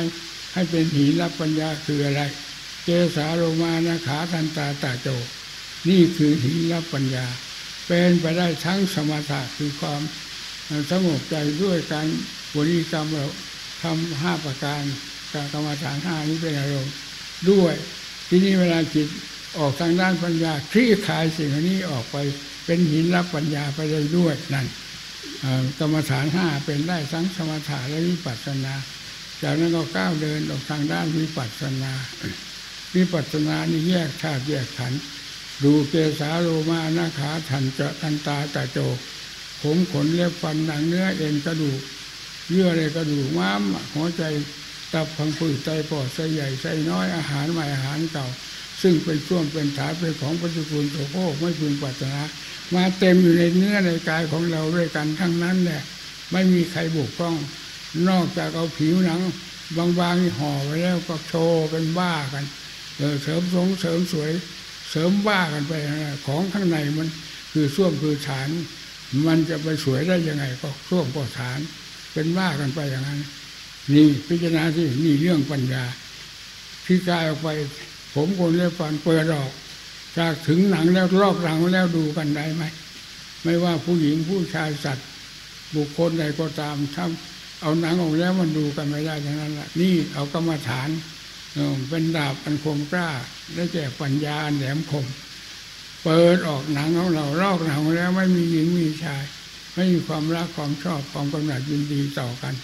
ให้เป็นหินรับปัญญาคืออะไร เจสาโรมานาขาทันตาตาโจ นี่คือหินรับปัญญา เป็นไปได้ทั้งสมถะคือความสงบใจด้วยการบริกรรมเราทำห้าประการการกรรมฐานห้านี้เป็นอารมณ์ด้วย ที่นี้เวลาจิตออกทางด้านปัญญาคลี่คลายสิ่งนี้ออกไปเป็นหินรับปัญญาไปเลยด้วยนั่นกรรมฐานห้าเป็นได้ทั้งสมถะและวิปัสสนา จากนั้นก็ก้าวเดินออกทางด้านวิปัสสนา วิปัสสนานี่แยกธาตุแยกขันธ์ดูเกสาโลมานาขาทันจะทันตาตาโจกผมขนเล็บฟันหนังเนื้อเอ็นกระดูกเยื่ออะไรกระดูกม้ามหัวใจ ตับพังผืดไตปอดไส้ใหญ่ไส้น้อยอาหารใหม่อาหารเก่า ซึ่งเป็นช่วงเป็นฐานเป็นของปฏิกูลโสโครกไม่พึงปรารถนามาเต็มอยู่ในเนื้อในกายของเราด้วยกันทั้งนั้นแหละไม่มีใครบุกต้อง นอกจากเอาผิวหนัง บางๆห่อไว้แล้วก็โชว์เป็นบ้ากันเเสริมสงเสริมสวย เสริมบ้ากันไปนะของข้างในมันคือส้วมคือฐาน มันจะไปสวยได้ยังไงก็ส้วมก็ฐาน เป็นบ้ากันไปอย่างนั้น นี่พิจารณาที่นี่เรื่องปัญญาที่กายออกไป ผมคนเล็บฟันเปิดออกจากถึงหนังแล้วลอกหลังแล้วดูกันได้ไหมไม่ว่าผู้หญิงผู้ชายสัตว์ บุคคลใดก็ตามถ้าเอาหนังออกแล้วมันดูกันไม่ได้ทั้งนั้นแหละนี่เอากรรมฐานเป็นดาบอันคมกล้าได้แก่ปัญญาอันแหลมคม เปิดออกหนังของเราลอกหนังแล้วไม่มีหญิงมีชาย ไม่มีความรักความชอบความกำหนัดยินดีต่อกัน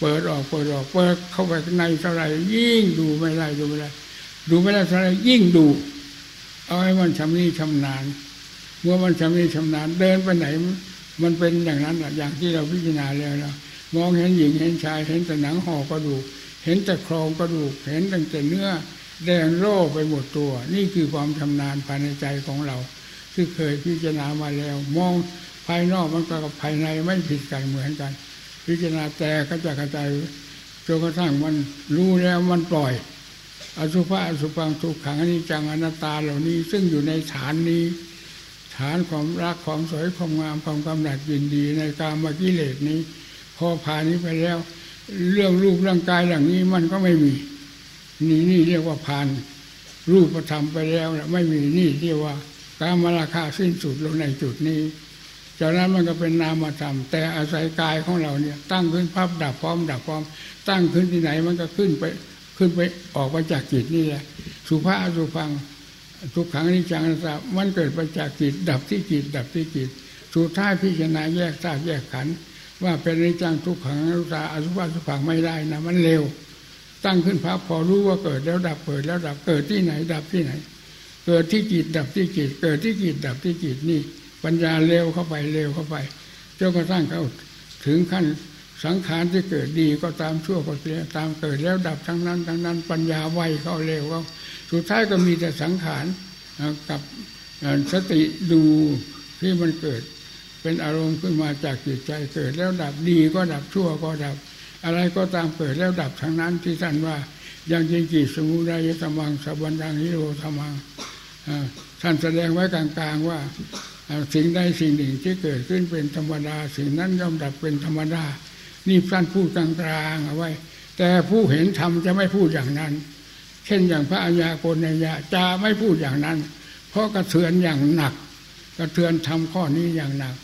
เปิดออกเปิดออกเปิดเข้าไปในเท่าไหรยิ่งดูไม่ได้ดูไม่ได้ดูไม่ได้เท่าไหรยิ่งดู เอาให้มันชำนิชำนาญเมื่อมันชำนิชำนาญเดินไปไหน มันเป็นอย่างนั้นแหละอย่างที่เราพิจารณาแล้วนะมองเห็นหญิงเห็นชายเห็นแต่หนังห่อกระดูกเห็นแต่โครงกระดูกเห็นตั้งแต่เนื้อแดงโล่ไปหมดตัว นี่คือความชำนาญภายในใจของเราที่เคยพิจารณามาแล้ว มองภายนอกมันกับภายในไม่ผิดกันเหมือนกัน พิจารณาแต่ก็จะกระจายจนกระทั่งมันรู้แล้วมันปล่อย อสุภะอสุปังทุกขังอนิจจังอนัตตาเหล่านี้ ซึ่งอยู่ในฐานนี้ ฐานความรักความสวยความงามความกำหนัดยินดีในการมากิเลสนี้ พอผ่านนี้ไปแล้ว เรื่องรูปร่างกายอย่างนี้มันก็ไม่มี นี่นี่เรียกว่าผ่านรูปธรรมไปแล้วไม่มีนี่เรียกว่าการมราคาสิ้นสุดลงในจุดนี้ จากนั้นมันก็เป็นนามธรรม แต่อาศัยกายของเราเนี่ย ตั้งขึ้นพับดับพร้อม ดับพร้อม ตั้งขึ้นที่ไหนมันก็ขึ้นไปขึ้นไปออกมาจากจิตนี่แหละสุภาอสุพังทุกขังนิจังอนัตตามันเกิดมาจากจิต ดับที่จิต ดับที่จิตสุดท้ายพิจารณาแยกธาตุแยกขันธ์ว่าเป็นนิจังทุกขังอนัตตาอสุภาอสุพังไม่ได้นะมันเร็ว ตั้งขึ้นพับพอรู้ว่าเกิดแล้วดับเกิดแล้วดับเกิดที่ไหน ดับที่ไหน เกิดที่จิตดับที่จิต เกิดที่จิตดับที่จิตนี่ ปัญญาเร็วเข้าไปเร็วเข้าไปจนกระทั่งเขาถึงขั้นสังขารที่เกิดดีก็ตามชั่วก็ตามเกิดแล้วดับทั้งนั้น ทั้งนั้น ปัญญาไวเข้าเร็วเขาสุดท้ายก็มีแต่สังขารกับสติดูที่มันเกิด เป็นอารมณ์ขึ้นมาจากจิตใจเกิดแล้วดับดีก็ดับชั่วก็ดับ อะไรก็ตามเกิดแล้วดับทั้งนั้นที่ท่านว่ายังจริงจิสมุทัยธรรมังสับวันดังนิโรธรรมังท่านแสดงไว้กลางๆว่า สิ่งใดสิ่งหนึ่งที่เกิดขึ้นเป็นธรรมดา สิ่งนั้นย่อมดับเป็นธรรมดา นี่ท่านพูดกลางๆเอาไว้ แต่ผู้เห็นธรรมจะไม่พูดอย่างนั้น เช่นอย่างพระอัญญาโกณัญญาจะไม่พูดอย่างนั้น เพราะกระเทือนอย่างหนัก กระเทือนทำข้อนี้อย่างหนัก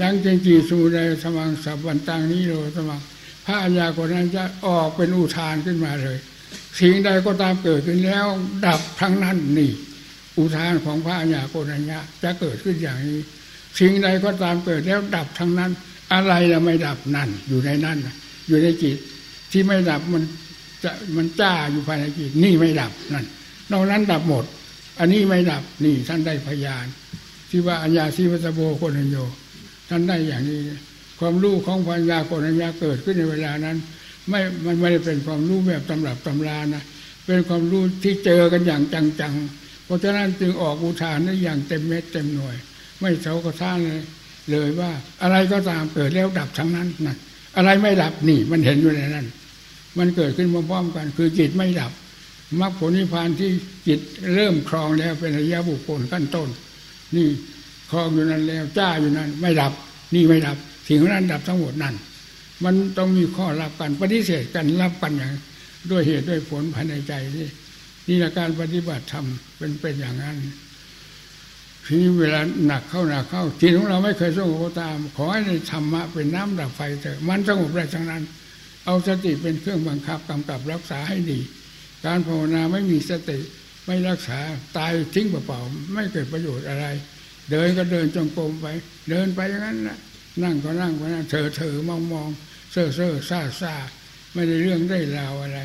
ยังเจงจีสมุทัยสมังสับวันตังนิโรสมังพระอัญญาโกณัญญาออกเป็นอุทานขึ้นมาเลย สิ่งใดก็ตามเกิดขึ้นแล้ว ดับทั้งนั้นนี่ อุทานของพระอัญญาโกณัญญาจะเกิดขึ้นอย่างนี้ สิ่งใดก็ตามเกิดแล้วดับทั้งนั้น อะไรละไม่ดับนั่น อยู่ในนั่นอยู่ในจิต ที่ไม่ดับมันจะมันจ้าอยู่ภายในจิตนี่ไม่ดับนั่นนอกนั้นดับหมด อันนี้ไม่ดับนี่ท่านได้พยาน ที่ว่าอัญญาสีวัตโบโกณัญโยท่านได้อย่างนี้ ความรู้ของปัญญาโกณัญญาเกิดขึ้นในเวลานั้น ไม่มันไม่ได้เป็นความรู้แบบตำรับตำรานะเป็นความรู้ที่เจอกันอย่างจังๆ ราะฉะนั้นจึงออกอุทานได้อย่างเต็มเม็ดเต็มหน่วย ไม่เสากระท่านเลยเลยว่า อะไรก็ตามเกิดแล้วดับทั้งนั้นนะอะไรไม่ดับนี่ มันเห็นอยู่ในนั้น มันเกิดขึ้นพร้อมๆกัน คือจิตไม่ดับมรรคผลนิพพานที่จิตเริ่มครองแล้วเป็นระยะบุคคลขั้นต้น นี่ครองอยู่นั้นแล้วจ้าอยู่นั้น ไม่ดับ นี่ไม่ดับ สิ่งนั้นดับทั้งหมดนั่นมันต้องมีข้อรับกันปฏิเสธกันรับกันอย่างด้วยเหตุด้วยผลภายในใจนี่ นี่แหละการปฏิบัติธรรมเป็นเป็นอย่างนั้นทีนี้เวลาหนักเข้าหนักเข้าจิตของเราไม่เคยสงบก็ตาม ขอให้ในธรรมะเป็นน้ำดับไฟเถอะมันสงบได้ทั้งนั้น เอาสติเป็นเครื่องบังคับกำกับรักษาให้ดี การภาวนาไม่มีสติไม่รักษาตายทิ้งเปล่าๆไม่เกิดประโยชน์อะไร เดินก็เดินจงกรมไป เดินไปอย่างนั้นนะนั่งก็นั่งไปนั่งเถอเถอมองมองเซ่อเซ่อซาซาไม่ได้เรื่องได้ราวอะไร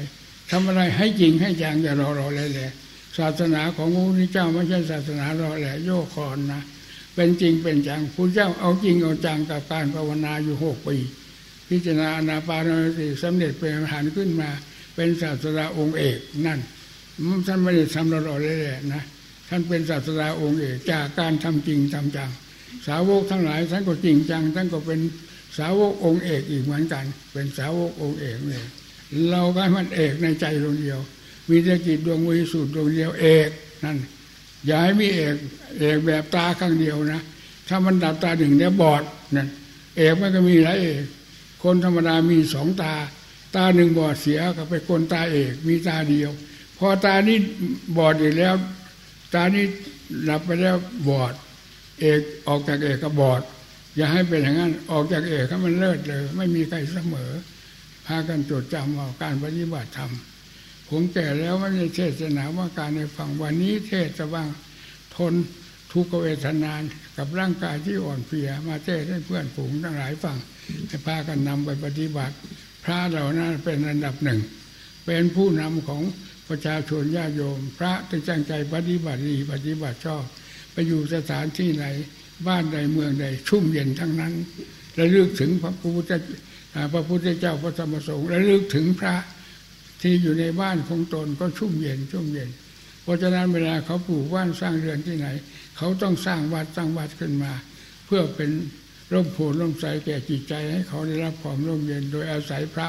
ทำอะไรให้จริงให้จังอย่ารอรอเลยแหละศาสนาของพระพุทธเจ้าไม่ใช่ศาสนารอแหละโยคอนนะเป็นจริงเป็นจังพระเจ้าเอาจริงเอาจังกับการภาวนาอยู่หกปี พิจารณาอนาปานสติสำเร็จเป็นอรหันต์ขึ้นมา เป็นศาสดาองค์เอกนั่นท่านไม่ได้ทำเราๆเลยนะท่านเป็นศาสดาองค์เอกจากการทำจริงทำจัง สาวกทั้งหลายท่านก็จริงจังท่านก็เป็นสาวกองค์เอกอีกเหมือนกัน เป็นสาวกองค์เอกเลย เราก็มันเอกในใจดวงเดียว มีแต่จิตดวงวิสุทธิ์ดวงเดียวเอกนั่นอย่าให้มีเอกเอกแบบตาข้างเดียวนะ ถ้ามันดับตาหนึ่งเดี๋ยวบอดนั่นเอกมันก็มีหลายเอก คนธรรมดามีสองตา ตาหนึ่งบอดเสียก็ไปคนตาเอกมีตาเดียว พอตานี้บอดอีกแล้ว ตานี้หลับไปแล้วบอด เอกออกจากเอกก็บอด อย่าให้เป็นอย่างนั้นออกจากเอกให้มันเลิศเลย ไม่มีใครเสมอ พากันจดจำว่าการปฏิบัติธรรมผมแก่แล้วไม่ได้เทศนาว่าการในฝั่งวันนี้เทศจะบ้างทนทุกขเวทนานกับร่างกายที่อ่อนเพลียมาเทศให้เพื่อนฝูงทั้งหลายฟังให้พากันนำไปปฏิบัติ พระเหล่านั้นเป็นอันดับหนึ่ง เป็นผู้นำของประชาชนญาติโยม พระตั้งใจปฏิบัติดีปฏิบัติชอบ ไปอยู่สถานที่ไหน บ้านใดเมืองใดชุ่มเย็นทั้งนั้นและเลึกถึงพระพุทธ พระพุทธเจ้าพระธรรมสงฆ์และลึกถึงพระที่อยู่ในบ้านของตนก็ชุ่มเย็นชุ่มเย็น เพราะฉะนั้นเวลาเขาปลูกบ้านสร้างเรือนที่ไหน เขาต้องสร้างวัดสร้างวัดขึ้นมา เพื่อเป็นร่มโพล่มใสแก่จิตใจให้เขาได้รับความร่มเย็นโดยอาศัยพระ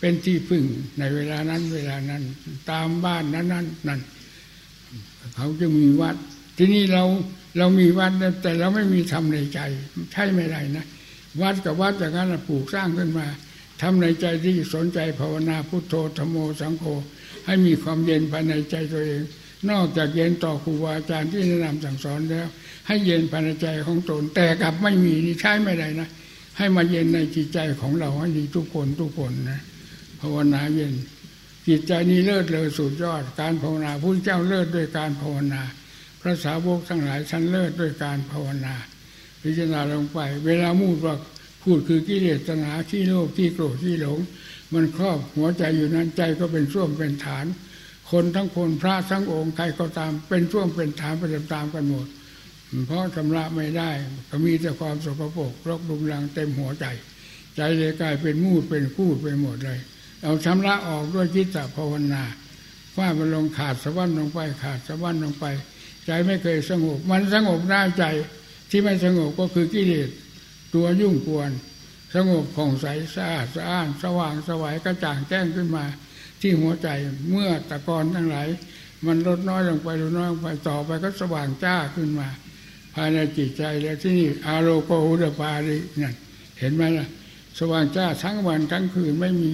เป็นที่พึ่งในเวลานั้นเวลานั้น ตามบ้านนั้นนั้นนั่นเขาจะมีวัด ที่นี่เราเรามีวัดแต่เราไม่มีทำในใจ ใช่ไม่ได้นะ วัดกับวัดจากนั้นปลูกสร้างขึ้นมาทำในใจที่สนใจภาวนาพุทโธธโมสังโฆให้มีความเย็นภายในใจตัวเอง นอกจากเย็นต่อครูบาอาจารย์ที่แนะนำสั่งสอนแล้ว ให้เย็นภายในใจของตน แต่กลับไม่มีนี่ใช้ไม่ได้นะให้มาเย็นในจิตใจของเราให้ดีทุกคนทุกคนนะภาวนาเย็นจิตใจนี้เลิศเลยสุดยอด การภาวนาพระเจ้าเลิศด้วยการภาวนา พระสาวกทั้งหลายชั้นเลิศด้วยการภาวนา พิจารณาลงไป เวลามูดว่าพูดคือกิเลสตนาที่โลภที่โกรธที่หลง มันครอบหัวใจอยู่นั้นใจก็เป็นช่วงเป็นฐาน คนทั้งคนพระทั้งองค์ใครก็ตามเป็นช่วงเป็นฐานไปตามกันหมดเพราะชำระไม่ได้ก็มีแต่ความสกปรกรกดุงรังเต็มหัวใจ ใจเลยกลายเป็นมูดเป็นคูดไปหมดเลย เอาชำระออกด้วยจิตตภาวนาว่ามันลงขาดสะบั้นลงไปขาดสะบั้นลงไป ใจไม่เคยสงบ มันสงบได้ใจ ที่ไม่สงบก็คือกิเลสตัวยุ่งกวน สงบผ่องใสสะอาดสะอ้านสว่างสวายกระจ่างแจ้งขึ้นมา ที่หัวใจเมื่อตะกอนทั้งหลายมันลดน้อยลงไปลดน้อยลงไปต่อไปก็สว่างจ้าขึ้นมา ภายในจิตใจแล้วที่นี่อารโกหุดปารินั่นเห็นไหมล่ะ สว่างจ้าทั้งวันทั้งคืนไม่มี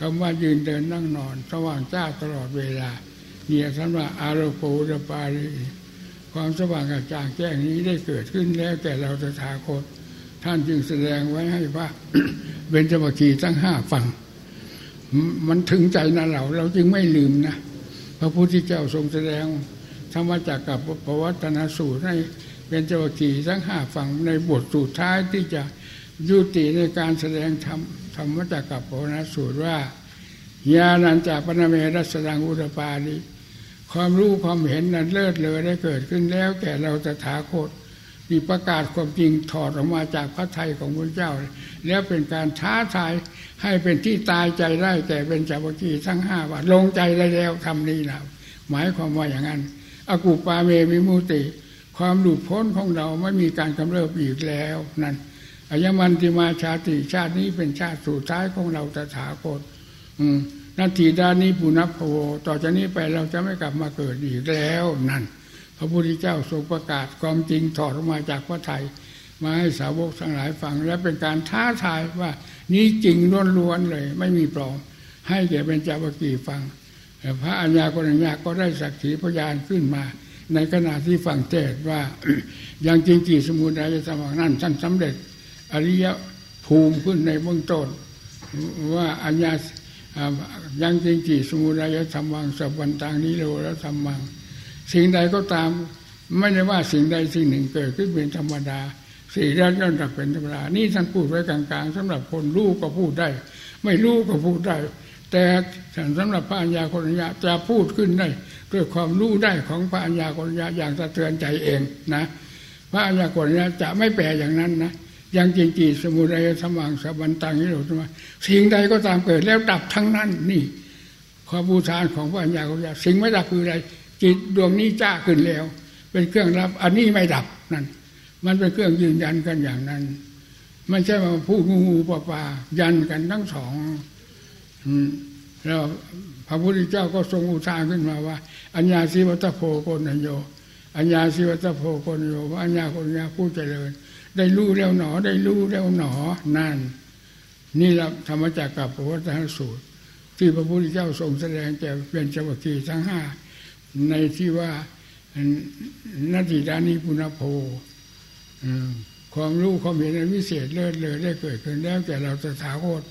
คำว่ายืนเดินนั่งนอน สว่างจ้าตลอดเวลาเนี่ยสำหรับอารโกหุดปาริ ความสว่างกระจ่างแจ้งนี้ได้เกิดขึ้นแล้วแต่เราจะถาคต ท่านจึงแสดงไว้ให้ว่าเบญจวัคคีทั้งห้าฟังมันถึงใจนะเรา เราจึงไม่ลืมนะพระพุทธเจ้าทรงแสดงธรรมจักกับปวัตนสูตรให้เบญจวัคคีทั้งห้าฟังในบทสุดท้ายที่จะยุติในการแสดงธรรมธรรมจักกับปวัตนสูตรว่าญาณันจากปนเมรัสดังอุตปาลิ ความรู้ความเห็นนั้นเลิศเลยได้เกิดขึ้นแล้วแก่เราจะถาคตมีประกาศความจริงถอดออกมาจากพระไทยของพระเจ้า แล้วเป็นการท้าทายให้เป็นที่ตายใจได้แต่เป็นจาวกีทั้งห้าว่าลงใจได้แล้วทำนี้นะหมายความว่าอย่างนั้นอากูปาเมวิมุติ ความหลุดพ้นของเราไม่มีการกำเริบอีกแล้วนั่นอายมันติมาชาติชาตินี้เป็นชาติสุดท้ายของเราตถาคต นาทีด้านนี้ปุณพโวต่อจากนี้ไปเราจะไม่กลับมาเกิดอีกแล้วนั่น พระพุทธเจ้าทรงประกาศความจริงถอดออกมาจากพระไทยมาให้สาวกทั้งหลายฟัง และเป็นการท้าทายว่านี้จริงล้วนๆเลย ไม่มีปลอม ให้แก่เป็นจาปกีฟังพระอัญญาโกนัญญาก็ได้สักขีพยานขึ้นมา ในขณะที่ฟังเทศว่าอย่างจริงจีสมุทัยสมองนั่นท่านสำเร็จ อริยภูมิขึ้นในเบื้องต้นว่าอัญญา ยังจริงจีสมุทัยธรรมังสัพวันตังนิโรธธรรมัง สิ่งใดก็ตาม ไม่ได้ว่าสิ่งใดสิ่งหนึ่งเกิดขึ้นเป็นธรรมดา สิ่งนั้นย่อมจะเป็นธรรมดา นี่ท่านพูดไว้กลางๆสำหรับคนรู้ก็พูดได้ ไม่รู้ก็พูดได้ แต่สำหรับพระัญญาคนญาจะพูดขึ้นได้ด้วยความรู้ได้ของพระัญญาคนญาอย่างสะเทือนใจเองนะ พระัญญาคนญาจะไม่แปลอย่างนั้นนะ ยังจริงจีสมุทัยสมังสบันตังนี่หรือมาสิ่งใดก็ตามเกิดแล้วดับทั้งนั้นนี่ความบูชาของปัญญาของญาสิ่งไม่ดับคืออะไรจิตดวงนี้จ้าขึ้นแล้ว เป็นเครื่องรับ อันนี้ไม่ดับนั่นมันเป็นเครื่องยืนยันกันอย่างนั้นไม่ใช่มาพูดงูงูปลาปลายันกันทั้งสองแล้วพระพุทธเจ้าก็ทรงอุทานขึ้นมาว่า อัญญาสิวัตโพโกนโย อัญญาสิวัตโพโกนโยว่าอัญญาคนญาผู้เจริญ ได้รู้แล้วหนอ ได้รู้แล้วหนอนั่นนี่ละธรรมจักรกับพระวัฒนสูตร ที่พระพุทธเจ้าทรงแสดงแก่เป็นจักรกีทั้งห้าในที่ว่านาทีดานีปุณโพความรู้ความเห็นวิเศษเลิศเลยได้เกิดขึ้นแล้วแก่เราจะถาโคต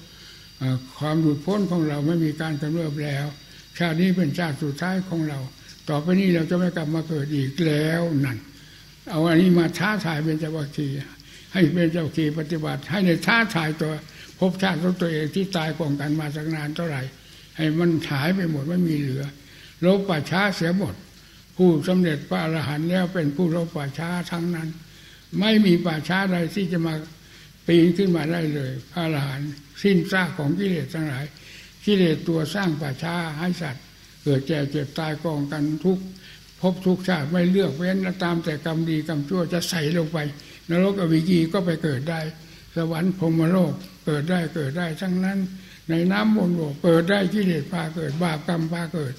ความหลุดพ้นของเราไม่มีการกำเริบแล้ว ชาตินี้เป็นชาติสุดท้ายของเรา ต่อไปนี้เราจะไม่กลับมาเกิดอีกแล้วนั่น เอาอันนี้มาท้าทายเป็นเจ้าวัคคีให้เป็นเจ้าคีปฏิบัติ ให้ในท้าทายตัวภพชาติของตัวเองที่ตายกองกันมาสักนานเท่าไหร่ ให้มันหายไปหมดไม่มีเหลือลบป่าช้าเสียหมด ผู้สำเร็จพระอรหันต์แล้วเป็นผู้ลบป่าช้าทั้งนั้น ไม่มีป่าช้าใดที่จะมาปีนขึ้นมาได้เลย พระอรหันต์สิ้นซากของกิเลสทั้งหลายกิเลสตัวสร้างป่าช้าให้สัตว์ เกิดแก่เจ็บตายกองกันทุก พบทุกชาติไม่เลือกเว้นตามแต่กรรมดีกรรมชั่วจะใส่ลงไป นรกอวิกีก็ไปเกิดได้ สวรรค์พรมโลกเกิดได้เกิดได้ทั้งนั้น ในน้ำบนโลกเกิดได้กิเลสพาเกิด บาปกรรมพาเกิด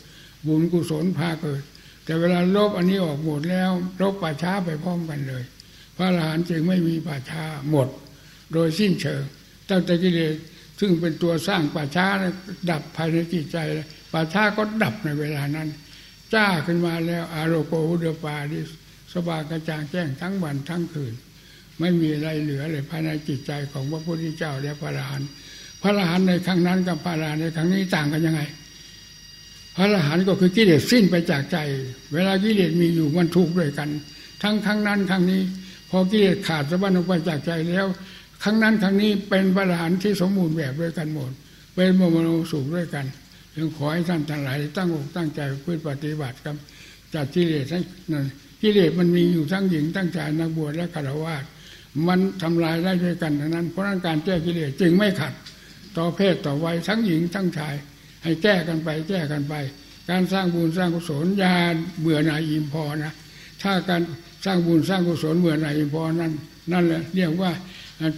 บุญกุศลพาเกิด แต่เวลาลบอันนี้ออกหมดแล้วลบป่าช้าไปพร้อมกันเลย พระอรหันต์จึงไม่มีป่าช้าหมด โดยสิ้นเชิงตั้งแต่กิเลสซึ่งเป็นตัวสร้างป่าช้าดับภายในจิตใจป่าช้าก็ดับในเวลานั้น จ้าขึ้นมาแล้วอารโกอุเดปาดิสบายกระจ่างแจ้งทั้งวันทั้งคืน ไม่มีอะไรเหลือเลยภายในจิตใจของพระพุทธเจ้าและพระอรหันต์พระอรหันต์ในครั้งนั้นกับพระอรหันต์ในครั้งนี้ต่างกันยังไง พระอรหันต์ก็คือกิเลสสิ้นไปจากใจ เวลากิเลสมีอยู่มันทุกข์ด้วยกัน ทั้งครั้งนั้นครั้งนี้ พอกิเลสขาดสะบั้นออกไปจากใจแล้ว ครั้งนั้นครั้งนี้เป็นพระอรหันต์ที่สมบูรณ์แบบด้วยกันหมด เป็นมโนสุขด้วยกัน จึงขอให้ท่านทั้งหลายตั้งอกตั้งใจพื่อปฏิบัติครับจัดกิเลสทั้งนั้นกิเลสมันมีอยู่ทั้งหญิงทั้งชายนักบวชและฆราวาสมันทำลายได้ด้วยกันทั้งนั้น เพราะนั้นการแก้กิเลสจึงไม่ขัด ต่อเพศต่อวัยทั้งหญิงทั้งชาย ให้แก้กันไปแก้กันไป การสร้างบุญสร้างกุศลยาเบื่อหน่ายอิ่มพอนะถ้าการสร้างบุญสร้างกุศลเบื่อหน่ายอิ่มพอนั้นนั่นแหละเรียกว่า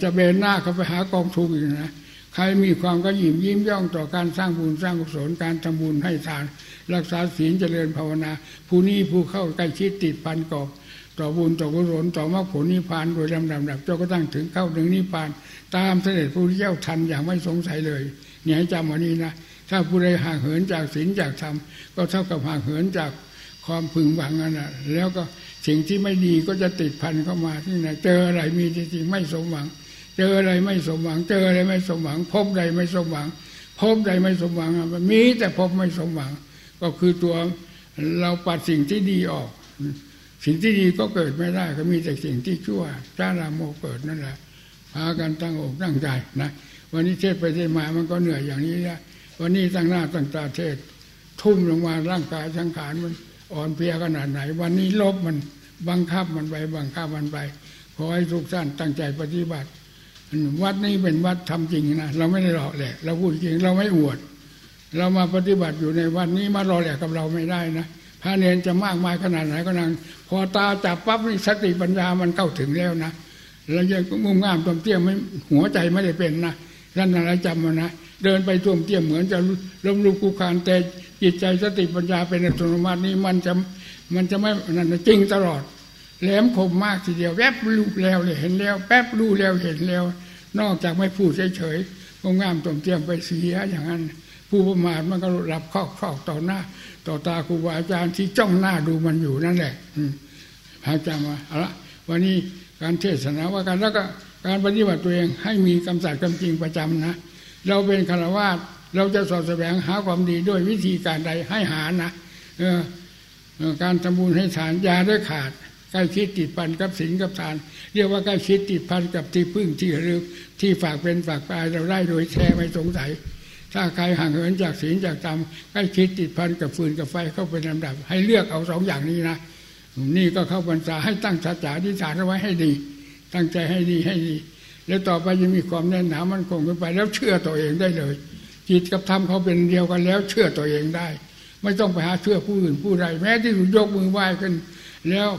จะเบนหน้าเขาไปหากองทุกข์อีกนะ ใครมีความก็ยิ้มยิ้มย่องต่อการสร้างบุญสร้างกุศลการทำบุญให้ทาน รักษาศีลเจริญภาวนา ผู้นี้ผู้เข้าใกล้ชิดติดพันกอบต่อบุญต่อกุศลต่อมรรคผลนิพพานโดยลำดับดับเจ้าก็ตั้งถึงเข้าถึงนิพพาน ตามเสด็จพระเจ้าทันอย่างไม่สงสัยเลยเนี่ยให้จำวันนี้นะถ้าผู้ใดห่างเหินจากศีลจากธรรมก็เท่ากับห่างเหินจากความพึงหวังนั่นแหะแล้วก็สิ่งที่ไม่ดีก็จะติดพันเข้ามาที่ไหนเจออะไรมีจริงๆไม่สมหวัง เจออะไรไม่สมหวัง เจออะไรไม่สมหวัง พบใดไม่สมหวัง พบใดไม่สมหวังมันมีแต่พบไม่สมหวัง ก็คือตัวเราปัดสิ่งที่ดีออก สิ่งที่ดีก็เกิดไม่ได้ ก็มีแต่สิ่งที่ชั่วจ้าลาโมเกิดนั่นแหละพากันตั้งอกตั้งใจนะวันนี้เทศไปเทศมามันก็เหนื่อยอย่างนี้นะวันนี้ตั้งหน้าตั้งตาเทศ ทุ่มลงมาร่างกายสังขารมันอ่อนเพลียขนาดไหน วันนี้ลบมันบังคับมันไปบังคับมันไปขอให้ทุกท่านตั้งใจปฏิบัติ วัดนี้เป็นวัดทำจริงนะเราไม่ได้หลอกแหละเราพูดจริงเราไม่อวด เรามาปฏิบัติอยู่ในวันนี้มารอแหลกกับเราไม่ได้นะพระเนรจะมากมายขนาดไหนก็นังพอตาจับปั๊บนี่สติปัญญามันเข้าถึงแล้วนะเราจะงุ่มง่ามตัวเตี้ยไม่หัวใจไม่ได้เป็นนะนั่นอะไรจำมานะเดินไปตัวเตี้ยเหมือนจะล้มลุกคุกคานแต่จิตใจสติปัญญาเป็นอัตโนมัตินี่มันจะมันจะไม่นั่นจริงตลอดแหลมคมมากทีเดียวแวบรู้แล้วเลยเห็นแล้ว แป๊บรู้แล้วเห็นแล้ว นอกจากไม่พูดเฉยๆก็งามตรงเตียมไปเสียอย่างนั้น ผู้ประมาทมันก็หลับคอกคอต่อหน้า ต่อตาครูบาอาจารย์ที่จ้องหน้าดูมันอยู่นั่นแหละพระอาจารย์ว่าเอาละวันนี้การเทศนาว่ากันแล้วก็การปฏิบัติตัวเองให้มีคำสัตย์คำจริงประจำนะ เราเป็นฆราวาสเราจะสอดแสวงหาความดีด้วยวิธีการใดให้หานะเออการทำบุญให้ทานยาได้ขาด ใกล้ชิดติดพันกับศีลกับทาน เรียกว่าใกล้ชิดติดพันกับที่พึ่งที่รึกที่ฝากเป็นฝากตายเราได้โดยแท้ไม่สงสัย ถ้าใครห่างเหินจากศีลจากธรรมใกล้ชิดติดพันกับฟืนกับไฟเข้าเป็นลำดับ ให้เลือกเอาสองอย่างนี้นะนี่ก็เข้าพรรษาให้ตั้งสัจจะที่ฐานไว้ให้ดี ตั้งใจให้ดีให้ดี แล้วต่อไปจะมีความแน่นหนามันคงขึ้นไป แล้วเชื่อตัวเองได้เลยจิตกับธรรมเขาเป็นเดียวกันแล้ว เชื่อตัวเองได้ ไม่ต้องไปหาเชื่อผู้อื่นผู้ใดแม้ที่สุดยกมือไหว้กัน แล้ว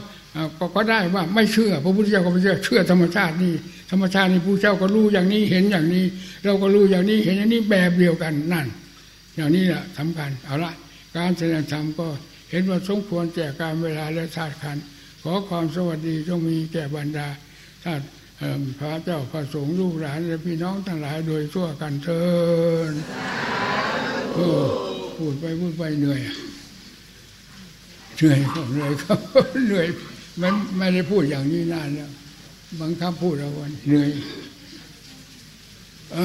ก็ก็ได้ว่าไม่เชื่อ พระพุทธเจ้าก็ไม่เชื่อเชื่อธรรมชาตินี่ธรรมชาตินี่ผู้เจ้าก็รู้อย่างนี้เห็นอย่างนี้ เราก็รู้อย่างนี้เห็นอย่างนี้แบบเดียวกันนั่น อย่างนี้แหละสำคัญเอาละการแสดงธรรมก็เห็นว่าสมควรแก่การเวลาและชาติคันขอความสวัสดีจงมีแก่บรรดาท่านพระเจ้าพระสงฆ์ลูกหลานและพี่น้องทั้งหลายโดยทั่วกันเทินพูดไปพูดไปเหนื่อยเหนื่อยเหนื่อยก็เหนื่อย มันไม่ได้พูดอย่างนี้นานแล้วบางคำพูดเอาวันเหนื่อยอ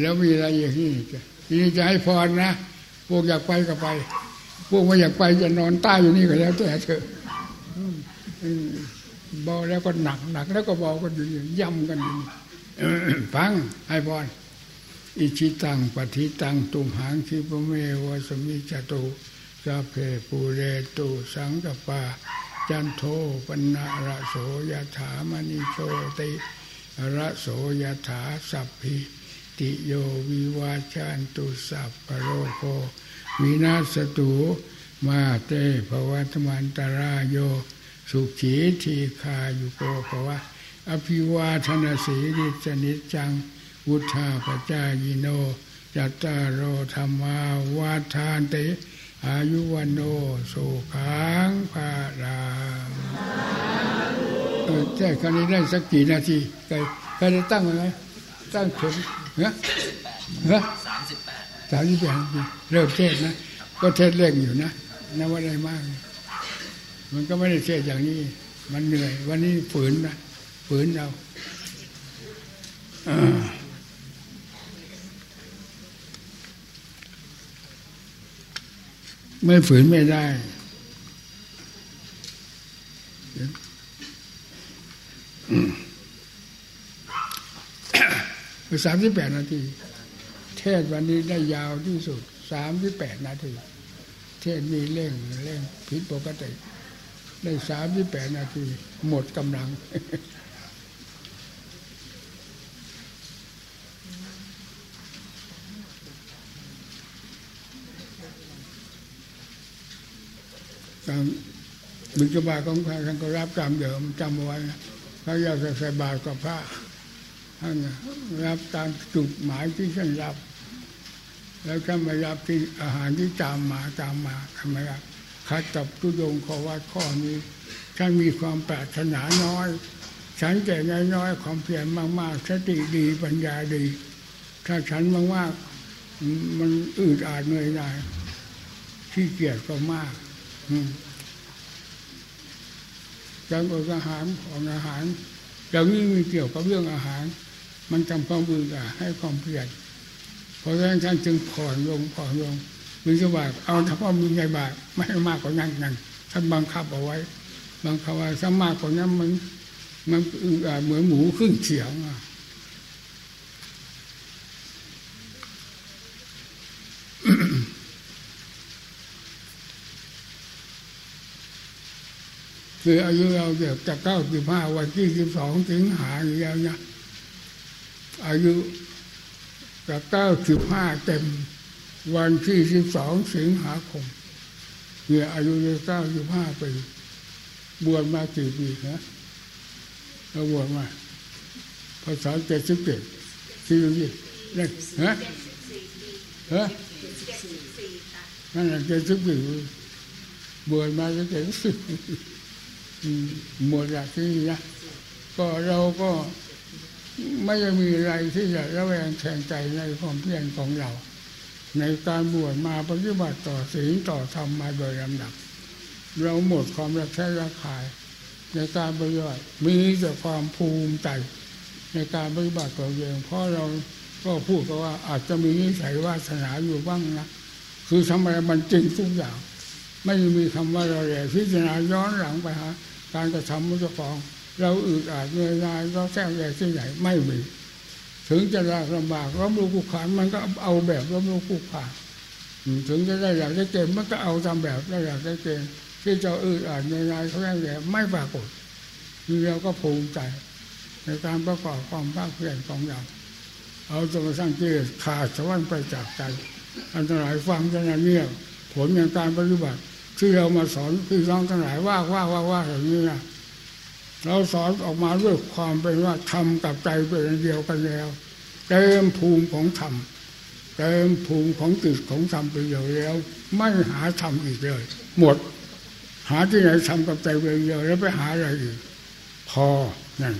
แล้วมีอะไรอย่างนี้ทีนี้จะให้พรนะพวกอยากไปก็ไป พวกไม่อยากไปจะนอนใต้อยู่นี่ก็แล้วแต่เถอะเบาแล้วก็หนักหนัก แล้วก็เบาก็อยู่ย่ำกันอยู่ฟังให้พรอิชิตังปฏิตังตุมหังคิปเมวสมิจตุสัพเพปูเรตุสังกปา จันโทปนะระโสยถามณิโชติระโสยถาสัพพิติโยวิวาจันตุสัพพโรโควินาสตุมาเตภวัตมันตรายโย สุขีทีคายุโกภวะ อภิวาทนาสีริสนิจัง วุธาปจายโน จัตตารโอธรรมา วาทานเต อายุวันโนสุขังภาลังแค่คราวนี้ได้สักกี่นาทีใครใครได้ตั้งไหมตั้งถึงเฮ้ยเฮ้ยสามสิบแปดสามสิบแปดเริ่มเทศนะ ก็เทศเร่งอยู่นะนว่าได้มาก มันก็ไม่ได้เทศอย่างนี้ มันเหนื่อย วันนี้ฝืนนะฝืนเอา ไม่ฝืนไม่ได้สามสิบแปดนาที เทศวันนี้ได้ยาวที่สุดสามสิบแปดนาที เทศมีเร่งเร่งผิดปกติ ได้สามสิบแปดนาที หมดกำลัง การบิณฑบาตของพระท่านก็รับตามเดิมจำไว้พระยาใส่บาตรกับพระท่านรับตามจุดหมายที่ท่านรับ แล้วท่านไม่รับที่อาหารที่ตามมาตามมาทำไมครับขัดกับตุยงขอวัดข้อนี้ท่านมีความปรารถนาน้อย ฉันแต่น้อยๆความเพียรมากๆสติดีปัญญาดี ถ้าฉันมากๆมันอืดอาดเหนื่อยหน่ายขี้เกียจก็มาก การอดอาหารของอาหารอย่างนี้มีเกี่ยวกับเรื่องอาหาร มันทำความเบื่อให้ความเพียรเพราะฉะนั้นท่านจึงผ่อนลงผ่อนลงมีสบายเอาถ้าว่ามีไงบาทไม่ให้มากกว่านั้นนั่นท่านบังคับเอาไว้ บังคับว่าถ้ามากกว่านั้นมันมันเหมือนหมูขึ้นเฉียงอะ คืออายุเราเด็กจะเก้าสิบห้าวันที่สิบสองสิงหาอย่างเงี้ยอายุจะเก้าสิบห้าเต็มวันที่สิบสองสิงหาคมเนี่ยอายุจะเก้าสิบห้าปีบวชมากี่ปีนะเราบวชมาภาษาเจ็ดสิบเจ็ดที่นี่เนี่ยฮะฮะนั่นแหละเจ็ดสิบปีบวชมาเจ็ดสิบ หมดจากที่นี่นะก็เราก็ไม่ได้มีอะไรที่จะระแวงแข่งใจในความเพียรของเรา ในการบวชมาปฏิบัติต่อศีลต่อธรรมมาโดยลำดับ เราหมดความรักใช้รักขาย ในการปฏิบัติมีแต่ความภูมิใจในการปฏิบัติตัวเองเพราะเราก็พูดกันว่าอาจจะมีนิสัยวาสนาอยู่บ้างนะคือทำอะไรมันจริงทุกอย่าง ไม่มีคำว่าเราแย่พิจารณาย้อนหลังไปฮะการกระทำมุจฟอง เราอึดอัดเหนื่อยายเราแท้ใหญ่ที่ไหนไม่มีถึงจะลำบากล้มลุกคุกขานมันก็เอาแบบล้มลุกคุกขานถึงจะได้อยากได้เกณฑ์มันก็เอาตามแบบได้อยากได้เกณฑ์ที่จะอึดอัดเหนื่อยหน่ายเขาแท้ใหญ่ไม่ปรากฏนี่เราก็ภูมิใจ ในการประกอบความภาคเพียรของเราเอาจนกระทั่งกิเลขาดสวรรค์ไปจากใจ อันตรายฟังกันนเนี่ย ผลในการปฏิบัติที่เรามาสอนพี่น้องทั้งหลายว่าว่าว่าว่าอย่างนี้นะเราสอนออกมาด้วยความเป็นว่าธรรมกับใจเป็นเดียวกันแล้วเต็มภูมิของธรรมเต็มภูมิของจิตของธรรมไปเดียวแล้ว ไม่หาธรรมอีกเลย หมด หาที่ไหนทำกับใจไปเดียวแล้วไปหาอะไรอีก พอนั่น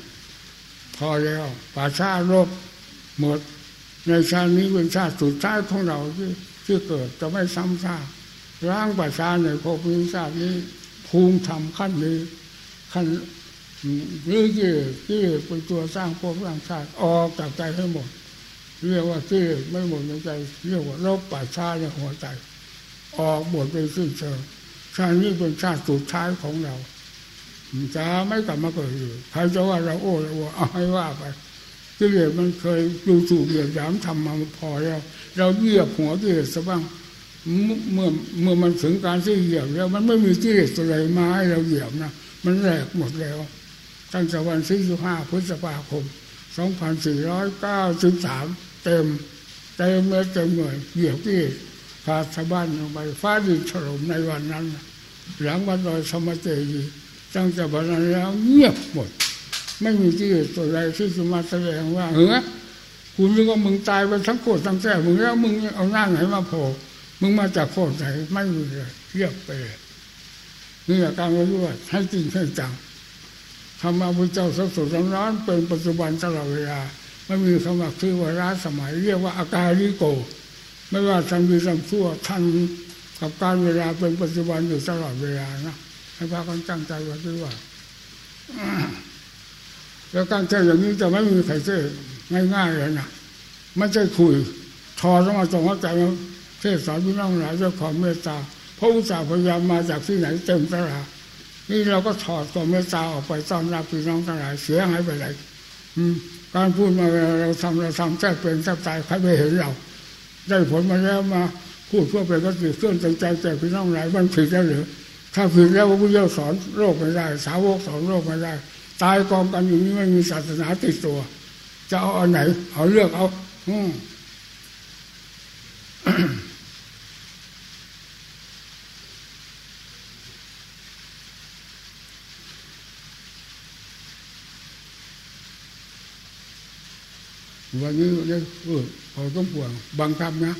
พอแล้วป่าชาโลกหมด ในชาตินี้เป็นชาติสุดท้ายของเราที่ที่เกิดจะไม่ซ้ำซาก ร่างป่าชาในภพนี้ชาตินี้ภูมิธรรมขั้นนี้ขั้นนี้ที่ที่เป็นตัวสร้างภพสร้างชาติออกจากใจให้หมด เรียกว่าที่ไม่หมดในใจ เรียกว่าโรคป่าชาในหัวใจ ออกหมดไปสิ้นเชิงชาตินี้เป็นชาติสุดท้ายของเราจะไม่กลับมาเกิดอีกใครจะว่าเราโอ้เราเอาให้ว่าไปกิเลสมันเคยดูถูกเหยียดหยามทำมาพอแล้ว เราเหยียบหัวกิเลสซะบ้าง เมื่อเมื่อมันถึงการที่เหยียบแล้ว มันไม่มีกิเลสอะไรมาให้เราเหยียบนะมันแหลกหมดแล้วตั้งแต่วันที่สิบห้าพฤษภาคมสองพันสี่ร้อยเก้าสิบสามเต็มเต็มเมื่อเต็มหน่วยเหยียบกิเลสพาชาวบ้านลงไปฟ้าดินถล่มในวันนั้น หลังวันลอยสมเจดีตั้งแต่วันนั้นแล้วเงียบหมด ไม่มีที่ตัวใดที่จะมาแสดงว่าเฮ้ยคุณนึกว่ามึงตายไปทั้งโคตรทั้งแท้มึงแล้วมึงเอาหน้าไหนมาโผล่ มึงมาจากโคตรไหนไม่มีเลยเงียบไปเลยนี่แหละการรู้ว่าให้จริงให้จังธรรมะพุทธเจ้าสดสดร้อนเป็นปัจจุบันตลอดเวลาไม่มีคำว่าคือวาระสมัย เรียกว่าอาการลิโก ไม่ว่าทำดีทำชั่วท่านกับการเวลาเป็นปัจจุบันอยู่ตลอดเวลานะให้พากันตั้งใจว่าด้วยว่าแล้วการเจออย่างนี้จะไม่มีใครเจอง่ายๆเลยนะไม่ใช่คุยทอต้องมาตรงเข้าใจ เทศสอนพี่น้องหลายด้วยความเมตตาพระอุตสาห์พยายามมาจากที่ไหนเต็มตลาดนี่เราก็ถอดความเมตตาออกไปต้อนรับพี่น้องทั้งหลายเสียหายไปเลยการพูดมาเราทำเราทำแท้เป็นแท้ตายใครไม่เห็นเรา ได้ผลมาแล้วมาพูดเพื่อเป็นก็ติดเครื่องใจแต่พี่น้องหลายมันผิดแล้วหรือถ้าผิดแล้วพระพุทธเจ้าสอนโลกไม่ได้ สาวกสอนโลกไม่ได้ ตายกองกันอยู่นี้ไม่มีศาสนาติดตัว จะเอาอันไหนเอาเลือกเอา อืม วันนี้เนี่ยเออพอต้องปวงบังคับนะ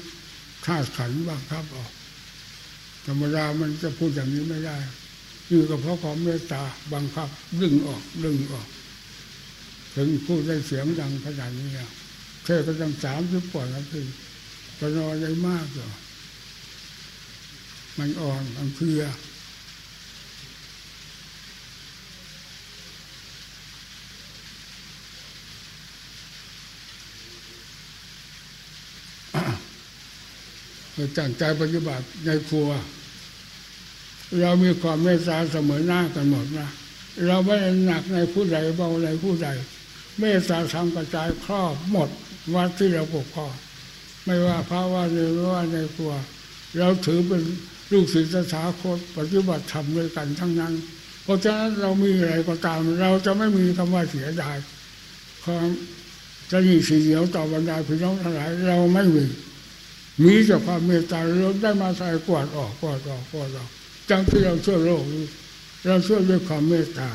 ข้าขันบังคับออกธรรมดามันจะพูดอย่างนี้ไม่ได้นี่ก็เพราะความเมตตาบังคับ ดึงออกดึงออก ถึงพูดได้เสียงดังขนาดนี้แล้วเทก็ต้องสามสิบปอนด์แล้วคือก็นอนได้มากเลยมันอ่อนมันเพลีย ตั้งใจปฏิบัติในครัว เรามีความเมตตาเสมอหน้ากันหมดนะเราไม่หนักในผู้ใดเบาในผู้ใด เมตตาทำกระจายครอบหมดวัดที่เราปกครองไม่ว่าพระว่าในว่าในครัว เราถือเป็นลูกศิษย์สาคตปฏิบัติธรรมด้วยกันทั้งนั้น เพราะฉะนั้นเรามีอะไรก็ตาม เราจะไม่มีคำว่าเสียดายความจะมีสีเหลียวต่อบรรดาพี่น้องทั้งหลาย เราไม่มี มีแต่ความเมตตาเราได้มาใส่กวาดออกกวาดออกกวาดออกจังที่เราช่วยโลกเราช่วยด้วยความเมตตา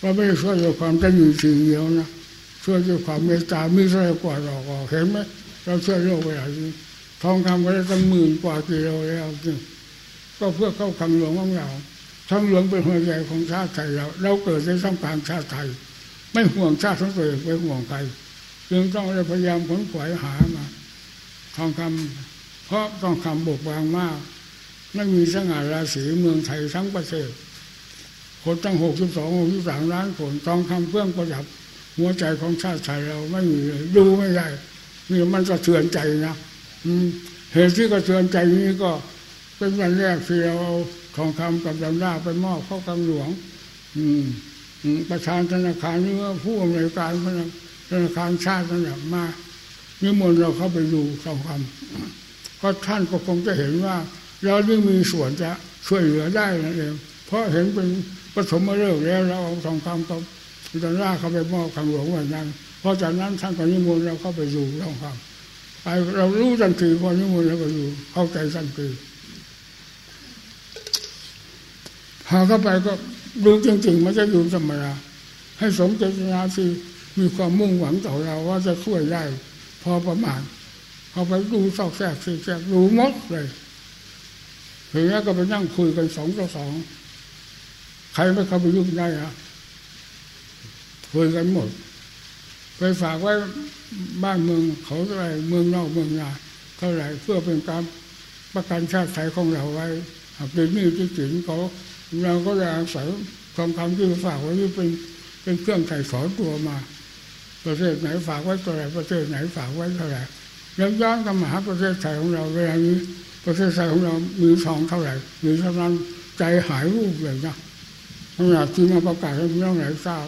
เราไม่ได้ช่วยด้วยความจะอยู่สีเดียวนะช่วยด้วยความเมตตามีใส่กวาดออกออกเห็นไหมเราช่วยโลกเวลานี้ทองคำก็ได้ตั้งหมื่นกว่ากิโลแล้วนี่ก็เพื่อเข้าคำหลวงของเราทั้งหลวงเป็นหัวใจของชาติไทยเราเราเกิดในสังการชาติไทย ไม่ห่วงชาติทั้งตัวเองไม่ห่วงใครจึงต้องพยายามขนขวายหามา ทองคำเพราะทองคำบกบางมากไม่มีสง่าราศีเมืองไทยทั้งประเทศคนตั้งหกสิบสองหกสิบสามล้านคนทองคำเพื่องประดับ หัวใจของชาติไทยเราไม่มีเลยดูไม่ได้นี่มันสะเทือนใจนะเหตุที่กระเทือนใจนี้ก็เป็นวันแรกที่เราเอาทองคำกับดำราไปมอบเข้ากำหลวง อืมประธานธนาคารนี่ว่าผู้อำนวยการธนาคารชาตินั่นแหละมา นิมนต์เราเข้าไปดูทองคำก็ท่านก็คงจะเห็นว่า เราไม่มีส่วนจะช่วยเหลือได้นั่นเองเพราะเห็นเป็นปฐมฤกษ์แล้วเราเอาทองคำกับดอลลาร์เข้าไปมอบคำหลวงวันนั้นเพราะจากนั้นท่านก็นิมนต์เราเข้าไปอยู่ทองคำไปเรารู้ทันทีพอนิมนต์เราก็อยู่เข้าใจทันทีพาเข้าไปก็รู้จริงๆไม่ใช่อยู่ธรรมดาให้สมเจตนาที่มีความมุ่งหวังต่อเราว่าจะช่วยได้ พอประมาณเขาไปดูซอกแซกซีแซกรู้หมดเลยถึงแล้วก็ไปนั่งคุยกันสองต่อสองใครไม่เข้าไปยุ่งได้อะคุยกันหมด ไปฝากไว้บ้านเมืองเขาเท่าไรเมืองนอกเมืองนาเท่าไรเพื่อเป็นการประกันชาติไทยของเราไว้หากเป็นหนี้ที่สินเขาเราก็จะอาศัยทองคำที่ฝากไว้นี่เป็นเป็นเครื่องไถ่สอนตัวมา ประเทศไหนฝากไว้เท่าไหรประเทศไหนฝากไว้เท่าไหรแล้วย้อนกลับมาหาประเทศไทยของเราเวลานี้ประเทศไทยของเรามีทองเท่าไหร่มีเท่านั้นใจหายรูปเลยนะขนาดที่มาประกาศให้พี่น้องไหนทราบ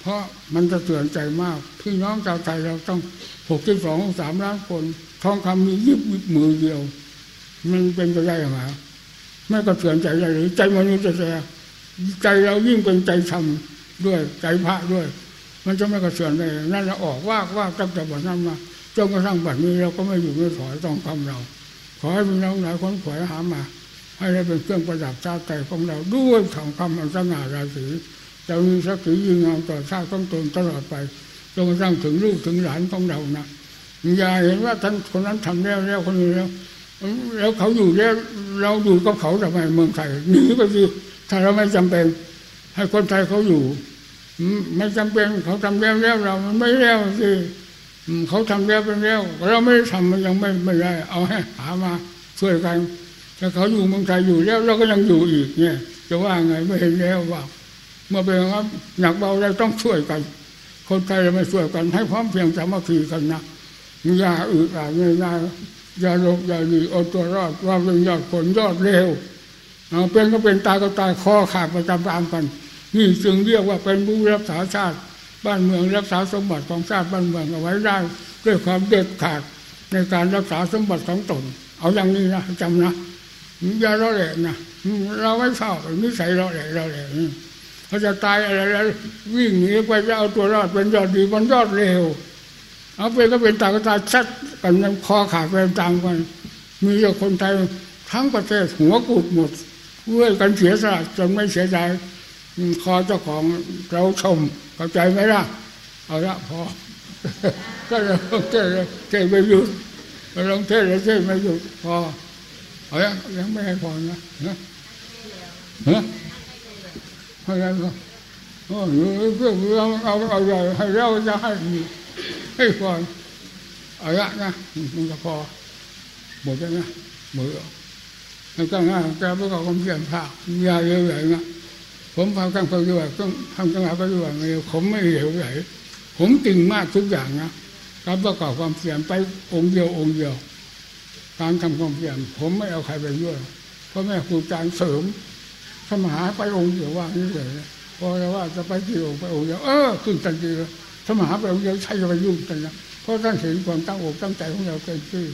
เพราะมันจะเตือนใจมากพี่น้องชาวไทยเราต้องหกที่สองสามล้านคนทองคำมียิบมือเดียว มันเป็นไปได้ยังไงไม่ก็เตือนใจเลยหรือใจมนุษย์จะใจเรายิ่งเป็นใจธรรมด้วยใจพระด้วย มันจะไม่กระเทือนได้นั่นเราออกว่าว่าตั้งแต่วันนั้นมาจนกระทั่งบัดนี้เราก็ไม่อยู่ไม่ถอยต้องทำเรา ขอให้พี่น้องหลายคนขวายหามา ให้ได้เป็นเครื่องประดับชาติของเราด้วยทองคำอันสง่าราศีจะมีสักดิ์ศรียิ่งงามต่อชาติต้องตนตลอดไปจนกระทั่งถึงลูกถึงหลานของเรานะอย่าเห็นว่าท่านคนนั้นทำแล้วแล้วคนนี้แล้วแล้วเขาอยู่แล้วเราอยู่กับเขาทำไมเมืองไทยหนีไปสิถ้าเราไม่จำเป็น ให้คนไทยเขาอยู่ ไม่จำเป็นเขาทำแล้วแล้วเราไม่แล้วสิเขาทำแล้วเป็นแล้วเราไม่ได้ทำมันยังไม่ไม่ได้เอาให้หามาช่วยกันถ้าเขาอยู่เมืองไทยอยู่แล้วเราก็ยังอยู่อีกเนี่ย จะว่าไงไม่เห็นแล้วว่าเมื่อเป็นครับหนักเบาเราต้องช่วยกัน คนไทยเราไม่ช่วยกัน ให้พร้อมเพียงสามัคคีกันนะยาอึดอัดง่ายๆยาลบอย่าหนีเอาตัวรอดว่าเป็นยอดผลยอดเร็วเป็นก็เป็นตายก็ตายคอขาดประจำตามกัน นี่จึงเรียกว่าเป็นผู้รักษาชาติ บ้านเมืองรักษาสมบัติของชาติบ้านเมืองเอาไว้ได้ด้วยความเด็ดขาดในการรักษาสมบัติของตน เอาอย่างนี้นะจำนะอย่าเราแหละนะเราไม่ชอบนิสัยเราแหละเราแหละเขาจะตายอะไรแล้ววิ่งหนีไปจะเอาตัวรอดเป็นยอดดีมันยอดเร็วเอาไปก็เป็นตาก็ตาชัดกันคอขาดไปตามกันมีคนไทยทั้งประเทศหัวกุดหมดเพื่อกันเสียสละจนไม่เสียใจ คอเจ้าของเราชมเข้าใจไหมล่ะ เอาละพอก็เราเทศเทศไม่หยุดเราลองเทศแล้วเทศไม่หยุดพอเอาละยังไม่ให้พอนะฮะฮะอะไรก็โอ้ยเพื่อเราเอาเอาใหญ่ให้เราจะให้ให้พอเอาละนะมันก็พอหมดแล้วนะมือแล้วก็งานแกไม่ก็คงเพียนผ้ายาเยอะเลยนะ ผมทำการปฏิบัติต้องทำจังหวะปฏิบัติไผมไม่เหลวไหลผมจริงมากทุกอย่างนะการประกอบความเพียรไปองค์เดียวองค์เดียวการทำความเพียรผมไม่เอาใครไปด้วยเพราะแม่ครูอาจารย์เสริมสมหาไปองค์เดียวว่านี่เลยพอแล้วว่าจะไปกี่องค์ไปองค์เดียวเออขึ้นทันทีเลยสมหาไปองค์เดียวใช่จะไปยุ่งกันนะเพราะท่านเห็นความตั้งอกตั้งใจของเราเกินที่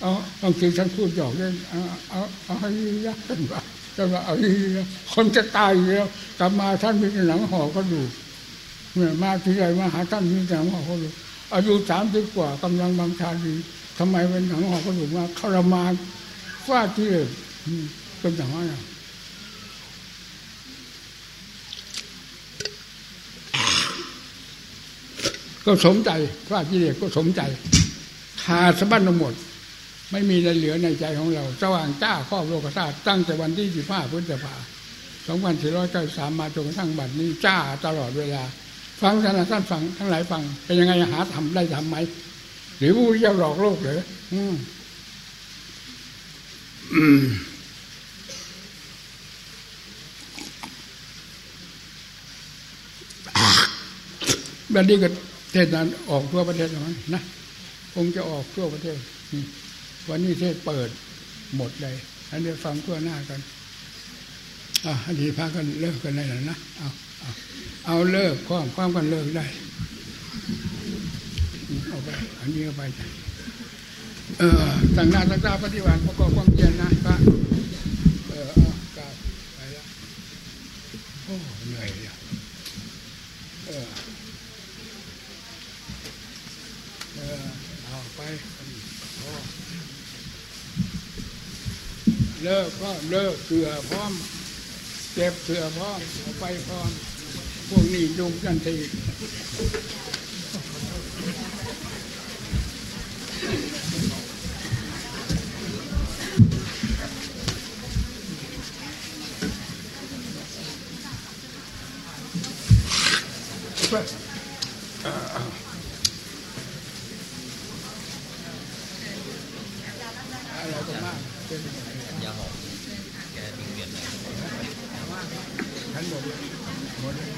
เอาบางทีท่านพูดหยอกเล่นเอาเอาเอาให้ยักษ์กันว่า จะว่าเอาดีคนจะตายแล้วกลับมาท่านมีหนังห่อก็ดูเนี่ยมาที่ไรมาหาท่านมีหนังห่อก็ดูอายุสามสิบกว่ากำลังบางชาดีทำไมเป็นหนังห่อก็ดูมาทรมานฟาดที่เป็นอย่างนั้นก็สมใจฟาดที่เด็กก็สมใจขาสะบั้นหมด ไม่มีอะไรเหลือในใจของเรา สว่างจ้าครอบโลกธาตุตั้งแต่วันที่สิบห้าพฤษภาสองพันสี่ร้อยเก้าสามมาจนกระทั่งบัดนี้จ้าตลอดเวลา ฟังท่านท่านฟังทั้งหลายฟัง เป็นยังไงหาทำได้ทำไหม หรือผู้เจ้าหลอกโลกเหรออืมแบบนี้ก็เทศนั้นออกทั่วประเทศแล้วนะคงจะออกทั่วประเทศ วันนี้เทศเปิดหมดเลยอันนี้ฟังทั่วหน้ากันอะอันนี้พากันเลิกกันได้แล้วนะเอาเอาเอาเลิกความความกันเลิกได้เอาไปอันนี้เอาไปเออต่างหน้าต่างตาปฏิบัติประกอบความเพียรนะพระเออเอากลับไปแล้วโอ้เหนื่อยเลยเออไปพอ เลิกก็เลิกเสือพร้อมเก็บเสือพร้อมไปพร้อม พวกนี้ยุงกันทีไรก็มากเป็น ยาหอมแกทิ้งเปลี่ยนเลย ทั้งหมดเลยหมดเลย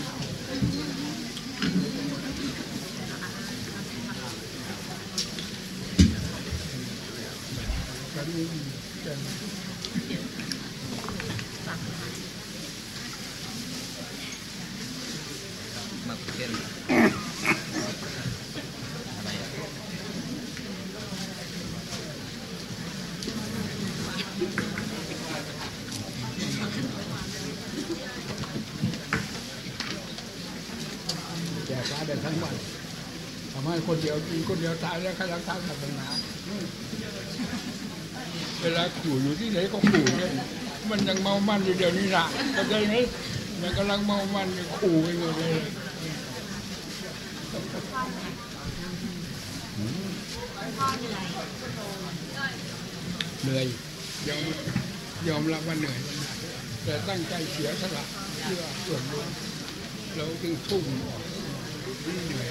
กันนี้กัน มักเก็นอะไรอะ แจกร้านได้ทั้งวันทำให้คน เดียวกินคนเดียวตายแล้วใครรักษาศาสนาเวลาขู่อยู่ที่ไหนก็ขู่เนี่ยมันยังเมามันอยู่เดี๋ยวนี้ละเข้าใจไหมมันกำลังเมามันอยู่ขู่ไปหมดเลยเหนื่อยยอมยอมรับว่าเหนื่อยแต่ตั้งใจเสียสละเพื่อส่วนรวมเราจึงทุ่มออกเหนื่อย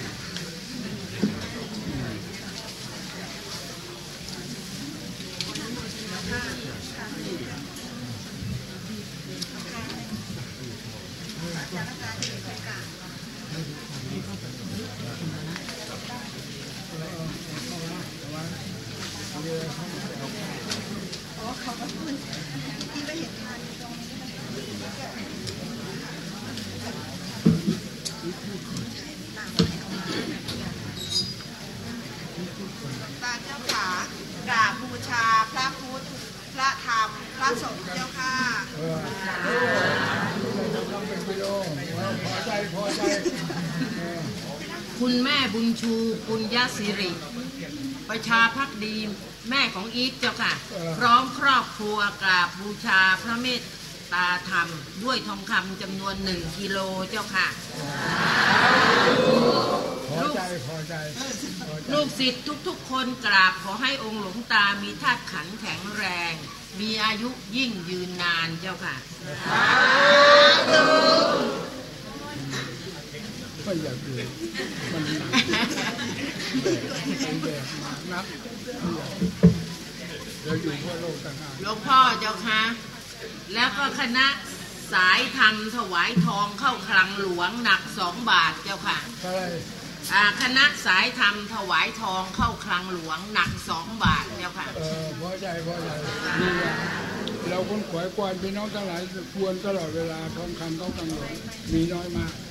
ตาเจ้าขากราบบูชาพระพุทธ พระธรรม พระสงฆ์เจ้าค่ะ เออต้องเป็นกิโลพอใจพอใจเออ คุณแม่บุญชูปุญญสิริ ประชาพักดีแม่ของอีทเจ้าค่ะ พร้อมครอบครัวกราบบูชาพระเมตตาธรรม ด้วยทองคำจำนวนหนึ่งกิโลเจ้าค่ะ พอใจพอใจพอใจลูกศิษย์ทุกๆ คนกราบขอให้องค์หลวงตามีธาตุขันธ์แข็งแรง มีอายุยิ่งยืนนานเจ้าค่ะ ไม่อยากอยู่มันหนักเป็นแบบมานักไม่อยากเราอยู่เพื่อโลกต่างหากหลวงพ่อเจ้าค่ะแล้วก็คณะสายธรรมถวายทองเข้าคลังหลวงหนักสองบาทเจ้าค่ะอะไรอ่าคณะสายธรรมถวายทองเข้าคลังหลวงหนักสองบาทเจ้าค่ะเออพอใจพอใจนี่แหละเราคนขวายกวานพี่น้องทั้งหลายควรตลอดเวลาทองคำต้องกังวลมีน้อยมาก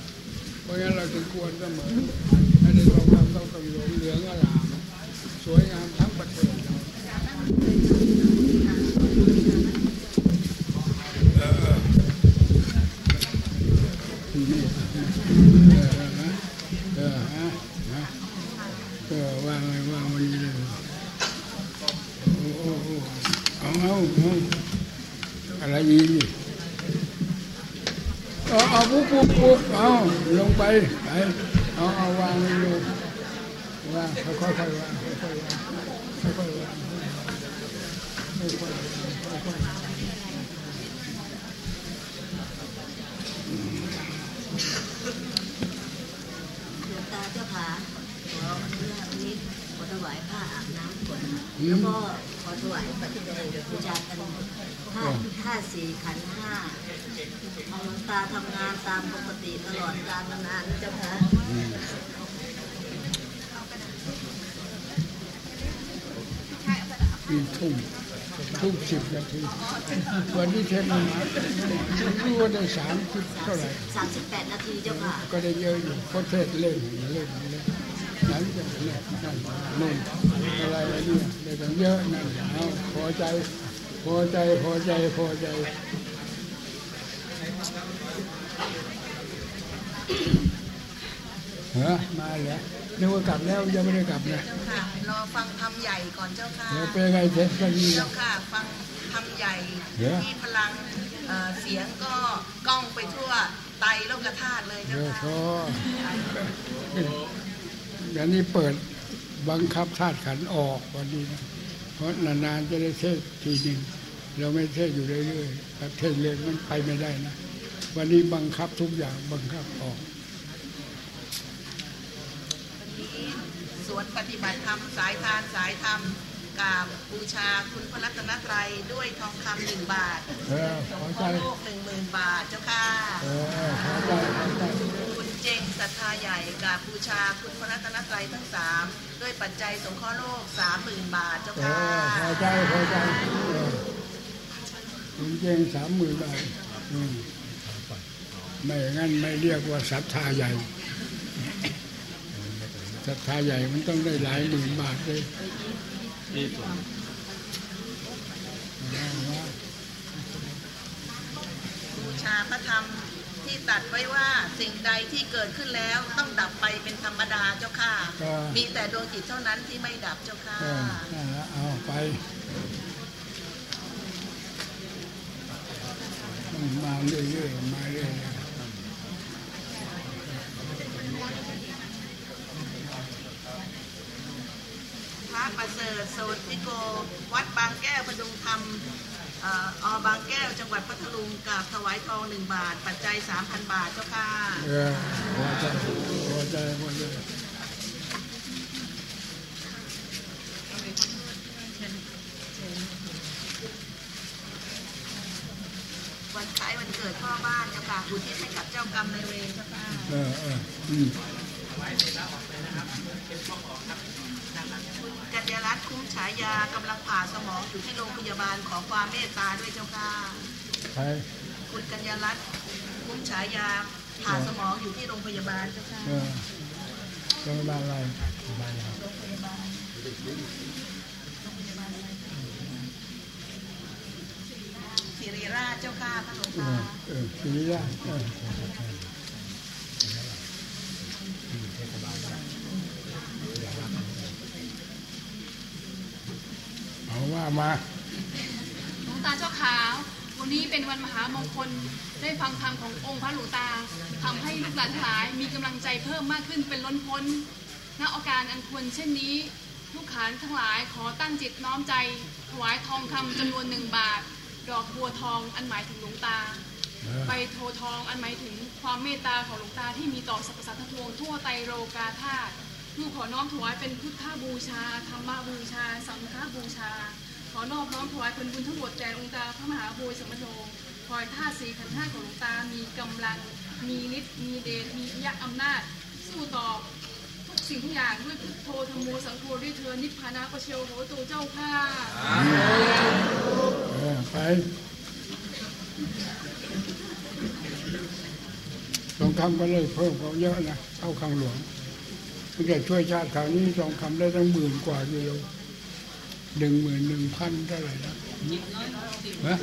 เพ ราะงั้นเราจึงควรเสมอให้ได้ทองคำต้องกังเหลืองอลาม สวยงามทั้งประเทศเราอะเออฮะฮะเออวางไว้วางวันนี้เลยโอ้โอ้โอ้เอาเอาอะไรอี เอาเอาปุ๊บปุ๊บปุ๊บเอาลงไปไปเอาเอาวางลงวางค่อยๆค่อยวางค่อยๆวางค่อยๆวางค่อยๆวางค่อยๆวางตาเจ้าขาขออนุญาตวันนี้ขอถวายผ้าอาบน้ำก่อนแล้วก็ขอถวายปฏิบัติบูชากันห้าห้าสี่ขันธ ห้าเอาหลวงตาทำงานตามปกติตลอดกาลนานๆเจ้าค่ะอีกทุ่มทุ่มสิบนาที วันนี้เทปมันมารู้ว่าได้สามสิบเท่าไหร่สามสิบแปดนาทีเจ้าค่ะ ก็ได้เยอะอยู่เพราะเทศเล่นเล่นเล่นหลังจากนี้นั่นนู่นอะไรเนี่ยได้ตั้งเยอะนั่นเอาพอใจ พอใจพอใจพอใจ ฮ้อมาแล้วนึกว่ากลับแล้วยังไม่ได้กลับนะเจ้าค่ะรอฟังธรรมใหญ่ก่อนเจ้าค่ะเดี๋ยวเป็นไงเทศก็ดีเจ้าค่ะ ฟังธรรมใหญ่เหรอที่พลังเอ่อเสียงก็ก้องไปทั่วไตรโลกธาตุเลยเดี๋เจ้ายวค่ะพออย่างนี้เปิดบังคับธาตุขันธ์ออกวันนี้นะเพราะนานๆจะได้เทศทีหนึ่งเราไม่เทศอยู่เรื่อยๆถ้าเทศเรื่อยมันไปไม่ได้นะ วันนี้บังคับทุกอย่างบังคับออกวันนี้สวนปฏิบัติธรรมสายทานสายธรรมกราบบูชาคุณพระรัตนตรัยด้วยทองคำหนึ่งบาทเออพอใจพ่อโลกหนึ่งหมื่นบาทเจ้าค่ะเออพอใจพอใจคุณเจงศรัทธาใหญ่กราบบูชาคุณพระรัตนตรัยทั้งสามด้วยปัจจัยสงเคราะห์โลกสามหมื่นบาทเจ้าเอค่ะอพอใจพอใจเออคุณเจงสามหมื่นบาทอืม ไม่งั้นไม่เรียกว่าศรัทธาใหญ่ศรัทธาใหญ่มันต้องได้หลายหมื่นบาทเลยที่ส่วนเอาว่าบูชาพระธรรมที่ตรัดไว้ว่าสิ่งใดที่เกิดขึ้นแล้วต้องดับไปเป็นธรรมดาเจ้าค่ะ มีแต่ดวงจิตเท่านั้นที่ไม่ดับเจ้าค่ะเออนั่นละเอาไปต้องมาเรื่อยๆมาเรื่อยๆ พระประเสริฐโสติโก วัดบางแก้วพดุงธรรมเอ่ออบางแก้วจังหวัดพัทลุงกราบถวายทองหนึ่งบาท ปัจจัยสามพันบาทเจ้าค่ะเออพอใจพอใจพอใจวันคล้ายวันเกิดพ่อบ้านเจ้าค่ะอุทิศให้กับเจ้ากรรมนายเวรเจ้าค่ะ ฉายากำลังผ่าสมองอยู่ที่โรงพยาบาลขอความเมตตาด้วยเจ้าค่ะใครคุณกัญญารัตน์คุ้มฉายาผ่าสมองอยู่ที่โรงพยาบาลเจ้าค่ะเออโรงพยาบาลอะไรโรงพยาบาลอะไรโรงพยาบาลศิริราชเจ้าค่ะพระหลวงเอตาอเออสีละเอ อเอาว่ามาหลวงตาเจ้าขาววันนี้เป็นวันมหามงคลได้ฟังธรรมขององค์พระหลวงตาทำให้ลูกหลานทั้งหลายมีกำลังใจเพิ่มมากขึ้นเป็นล้นพ้นณโอกาสอันควรเช่นนี้ ลูกขานทั้งหลายขอตั้งจิตน้อมใจถวายทองคำจำนวนหนึ่งบาท ดอกบัวทองอันหมายถึงหลวงตาเออใบโททองอันหมายถึงความเมตตาของหลวงตาที่มีต่อสรรพสัตว์ทั้งปวงทั่วไตรโลกาธาตุลูกขอน้อมถวายเป็นพุทธบูชา ธรรมบูชา สังฆบูชา ขอนอบน้อมถวายผลบุญทั้งหมดแด่องค์ตาพระมหาโพธิสมโนคอยท่าสีขันธ์ห้าของหลวงตา มีกำลัง มีฤทธิ์ มีเดช มีพยะอำนาจ สู้ต่อทุกสิ่งทุกอย่างด้วยพุทโธธรรมโมสังโฆด้วยเธอนิพพานาปเชโยโหตูเจ้าค่ะไปทองคำก็เลยเพิ่มเขาเยอะนะเข้าข้างหลวงเพื่อช่วยชาติคราวนี้ทองคำได้ตั้งหมื่นกว่ากิโล หนึ่งหมื่นหนึ่งพันเท่าไหร่นะฮะ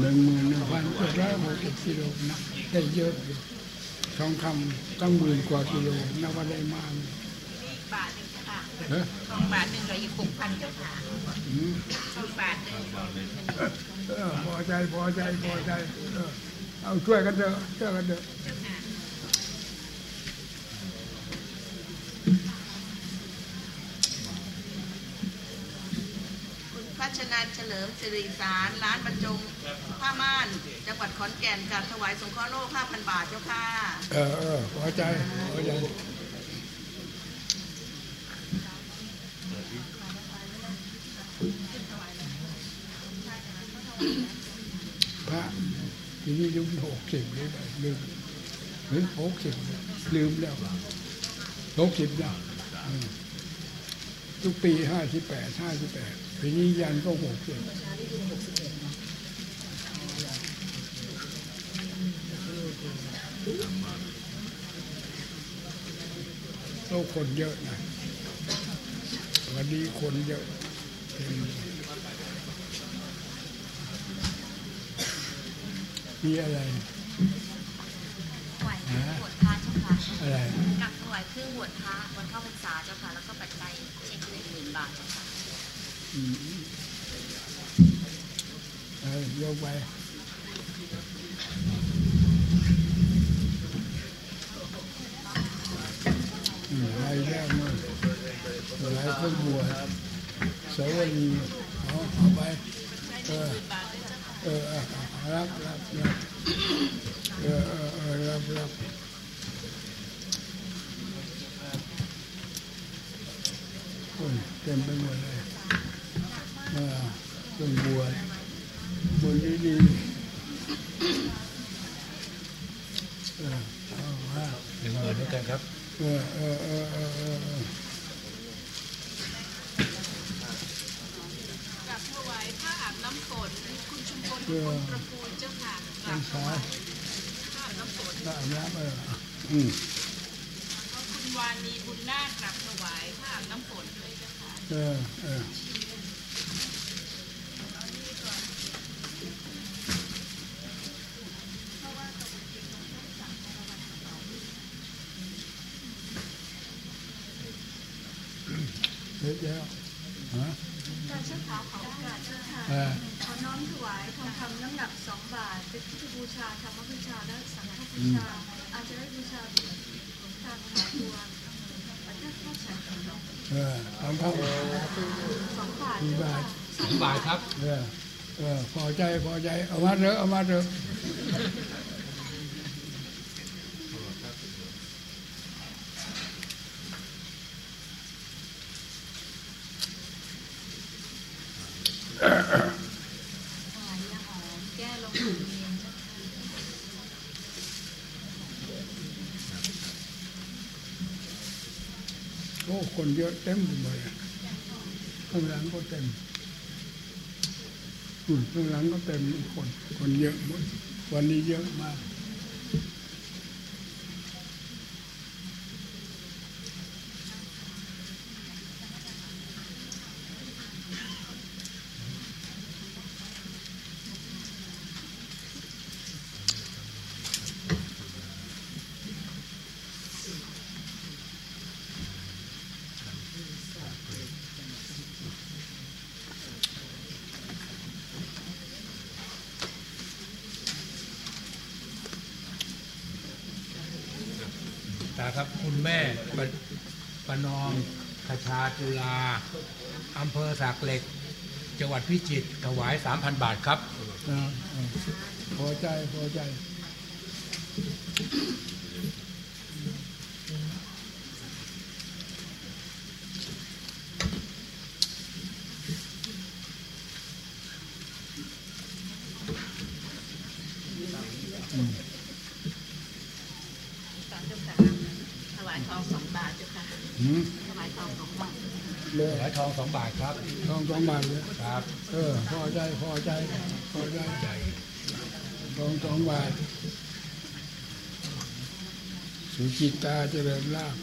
หนึ่งหมื่นหนึ่งพันเจ็ดร้อยหกสิบกิโลนะได้เยอะอยู่ทองคำตั้งหมื่นกว่ากิโลนับว่าได้มากบาทหนึ่งค่ะเฮ้ยทองบาทหนึ่งกับอีกหกพันเจ้าค่ะอืมทองบาทหนึ่งเออพอใจพอใจพอใจเออเอาช่วยกันเถอะช่วยกันเถอะ คุณพั ชนันเฉลิมสิริสารร้านบรรจงผ้าม่าน จังหวัดขอนแก่นกับถวายสงเคราะห์โลก5,000 บาทเจ้าค่ะ เออเออพอใจพอใจพระทีนี้ลืมหกสิบเลยไปลืมหรือหกสิบลืมแล้วหกสิบแล้วทุกปีห้าสิบแปดห้าสิบแปด ทีนี้ยันก็หกสิบโลกคนเยอะนะวันนี้คนเยอะเป็นมีอะไรถวยอบวชพระเจ้าค่ะอะไรกักถวายเครื่องบวชพระวันเข้าพรรษาเจ้าค่ะ แล้วก็ปัจจัยเช็คหนึ่งหมื่นบาทเจ้าค่ะ ừ. Rồi, vô quay lại ra mà lại có mùa số anh họ họ ờ ờ lắp lắp ờ ờ lắp lắp ใจพอใจเอามาเถอะเอามาเถอะคนเยอะเต็มเลยข้างหลังก็เต็ม ข้างหลังก็เต็มคน คนเยอะหมดวันนี้เยอะมาก แม่ปประนอมขชาจุลาอำเภอสากเหล็ก จังหวัดพิจิตรถวาย 3,000 บาทครับ พอใจพอใจ จิตตาจะแบบลาบ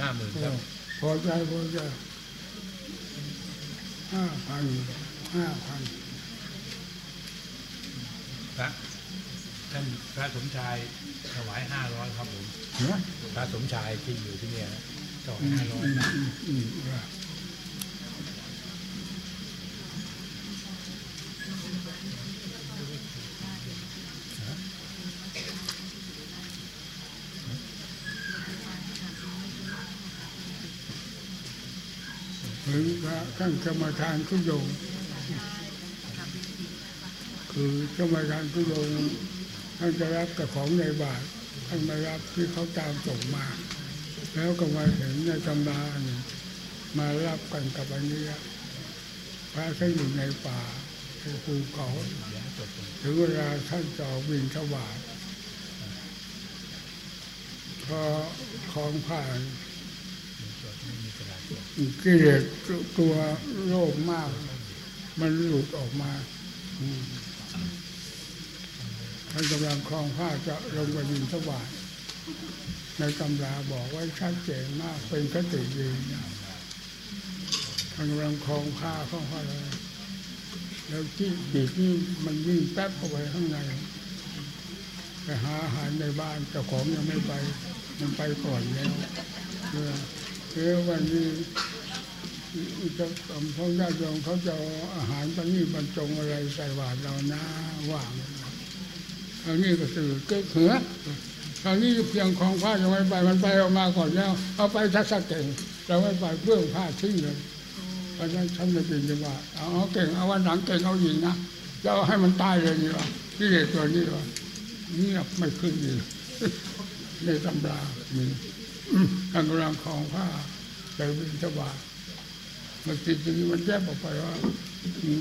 ห้าหมื่นบพอใจพอใจห้าพันห้าพันพระท่านพระสมชายถวายห้าร้อยครับผมพระสมชายที่อยู่ที่เนี่ยถวาห้าร้อย ท่านกรรมฐานทุโยงคือกรรมฐานทุโยงท่านจะรับกับของในบาทท่านมารับที่เขาตามส่งมา แล้วก็มาเห็นในตำราเนี่ยมารับกันกับอันนี้พระท่านอยู่ในป่าภูเขาถึงเวลาท่านจะออกบินทบาทพอของผ่าน กิเลสตัวโลภมาก มันหลุดออกมาท่านกำลังคลองผ้าจะลงไปบินทบาทในตำราบอกไว้ชัดเจนมากเป็นคติดีนท่านกำลังคลองผ้าเข้าไปเลยแล้วที่ปีกนี่มันวิ่งแป๊บเข้าไปข้างในไปหาอาหารในบ้านเจ้าของยังไม่ไป มันไปก่อนแล้ว เออวันนี้จะพ่อญาติโยมเขาจะอาอาหารปนี้บรรจงอะไรใส่บาตรเรานะว่างทางนี้ก็สื่อเก็เหือทางนี้เพียงของผ้ายังไม่ไปมันไปออกมาก่อนแล้วเอาไปทักษะเก่งเราไม่ไปเพื่อผ้าทิ้งเลยเพราะฉะนั้นฉันไม่เป็นจะว่าเอาเอาเก่งเอาวันหลังเก่งเอาหญิงนะจะเอาให้มันตายเลยนี่วะที่เด็กตัวนี้วะเงียบไม่ขึ้นอีกในตำรามี ทางกำลังของผ้าไปบินทบาทมันติดจริงมันแยกออกไปว่า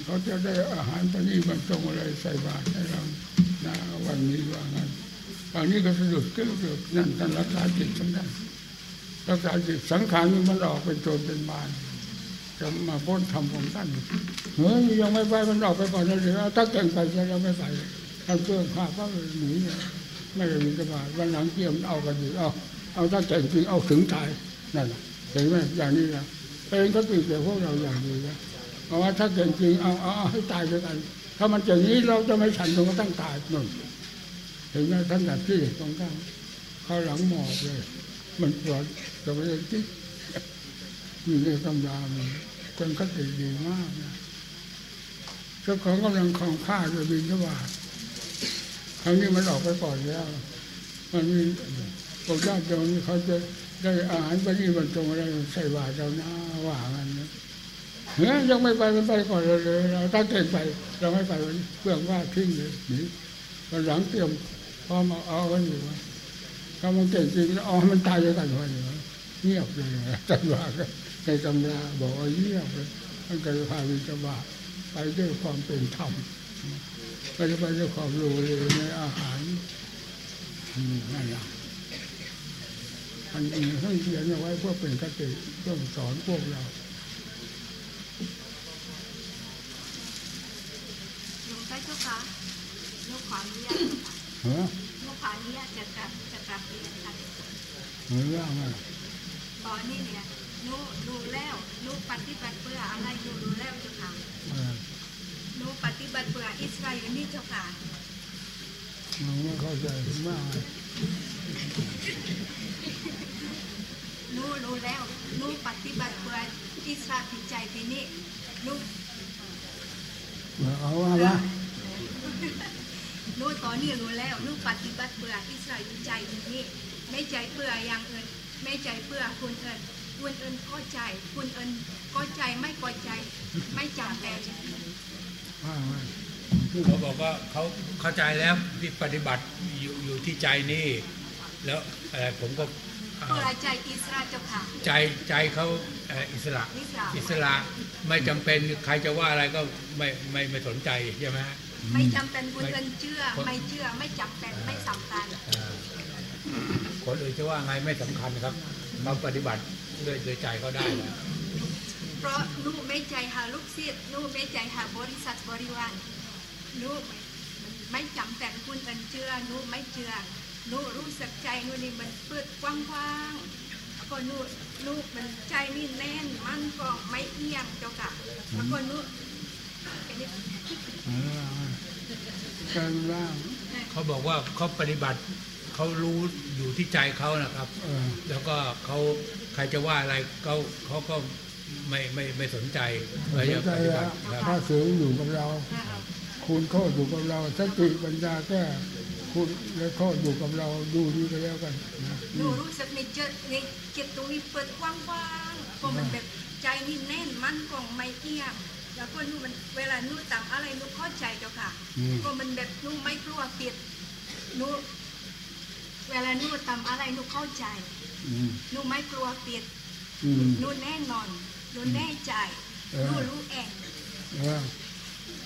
เขาจะได้อาหารปนี้บรรจงอะไรใส่บาตรให้เรานะวันนี้ว่างั้นตอนนี้ก็สะดุดเกึกกนั่นท่านรักษาจิตสำคัญรักษาจิตสังขารมันออกเป็นโจรเป็นมารจะมาพ้นธรรมของท่านเฮ้ยยังไม่ไปมันออกไปก่อนเลยเดี๋ยวถ้าเก่งไปจะยังไม่ไปท่านเพื่อนข้าก็หนีเนี่ยไม่ได้มีกระบาดวันหลังเกี่ยมเอากันอยู่เอา เอาถ้าเก่งจริงเอาถึงตายนั่นแหละเห็นไหมอย่างนี้นะเป็นก็ติดแต่พวกเราอย่างนี้นะเพราะว่าถ้าเก่งจริงเอาเอาเอาให้ตายด้วยกัน ถ้ามันอย่างนี้เราจะไม่ฉันตรงก็ตั้งตายนั่นเห็นไหมท่านแบบที่ตรงข้างเข้าหลังหมอบเลย มันปวดจะไม่ได้จิกอยู่ในตำรามันเป็นคติดีมากนะเจ้าของกำลังคลองผ้าจะบินทบาทครั้งนี้มันออกไปก่อนแล้ว มันมี พวกญาติโยมนี่เขาจะได้อาหารไปนี่บรรจงอะไรใส่บาตรเราหน้าว่างันนะเฮ้ยยังไม่ไปมันไปก่อนเลยเลยเราตั้งใจไป เราไม่ไปเพื่องว่าทิ้งเลยหนีวันหลังเตรียมพร้อมเอาเอากันอยู่ว่าถ้ามันเก่งจริงแล้วเอมันตายด้วยกันวันนี้เงียบเลยจังหวะก็ในตำราบอกว่าเงียบเลยมันก็พาวิจบาไปด้วยความเป็นธรรมไม่ได้ไปด้วยความรู้เลยในอาหารนั่นแหละ มันมีให้เขียนเอาไว้เพื่อเป็นคติเพื่อสอนพวกเราหลวงตาเจ้าคะลูกขออนุญาตค่ะเหรอลูกขออนุญาตจะกลับจะกลับเรียนค่ะเหมือนว่าไงตอนนี้เนี่ยหนูรู้แล้วหนูปฏิบัติเพื่ออะไรหนูรู้แล้วเจ้าค่ะเออหนูปฏิบัติเพื่ออิสราเอลนี่เจ้าค่ะมันไม่เข้าใจมาก หนูรู้แล้วหนูปฏิบัติเพื่ออิสราเอลใจที่นี่หนูเอาว่าละหนูตอนนี้รู้แล้วหนูปฏิบัติเพื่ออิสราเอลใจที่นี่ไม่ใจเพื่ออย่างอื่นไม่ใจเพื่อคุณเอิญคุณเอิญก็ใจคุณเอิญก็ใจไม่ก็ใจ ไม่จำเป็นว่าไงเขาบอกว่าเขาเข้าใจแล้วที่ปฏิบัติอยู่อยู่ที่ใจนี่ แล้วเอ่อผมก็ อ่าเพื่อใจอิสราเจ้าค่ะใจใจเขาเอ่ออิสระอิสระอิสระไม่จำเป็นใครจะว่าอะไรก็ไม่ไม่ไม่สนใจใช่ไหมฮะไม่จำเป็นคุณเอิญเชื่อไม่เชื่อไม่จำเป็นไม่สำคัญอ่าคนอื่นจะว่าไงไม่สำคัญครับเราปฏิบัติด้วยด้วยใจเขาได้แล้วเพราะหนูไม่ใจหาลูกศิษย์หนูไม่ใจหาบริษัทบริวารหนูไม่จำเป็นคุณเอิญเชื่อหนูไม่เชื่อห นูรู้สึกใจหนูนี่มันเปิดกว้างๆแล้วก็หนูหนูมันใจนี่แน่นมันก็ไม่เอียงเจ้าค่ะแล้วก็หนูเป็นอย่างนี้เออการว่างเขาบอกว่าเขาปฏิบัติเขารู้อยู่ที่ใจเขานะครับเออแล้วก็เขาใครจะว่าอะไรเขาเขาก็ไม่ไม่ไม่สนใจไม่ไม่จะใจปฏิบัแล้วติครับถ้าเสืออยู่กับเรา คุณโทษอยู่กับเราสติปัญญาแก้ คุณและโทษอยู่กับเราดูนี่ก็แล้วกันนะหนูรู้สึกในจิตในจิตตรงนี้เปิดกว้างๆเพราะมันแบบใจนี่แน่นมั่นคงไม่เที่ยงแล้วก็นู่นมันเวลานู่นตามอะไรนู่นเข้าใจเจ้าค่ะอืมก็มันแบบนู่นไม่กลัวผิดนู่นเวลานู่นตามอะไรนู่นเข้าใจอืมนู่นไม่กลัวผิดอืมนู่นแน่นอนนู่นแน่ใจเออนู่นรู้เองเออ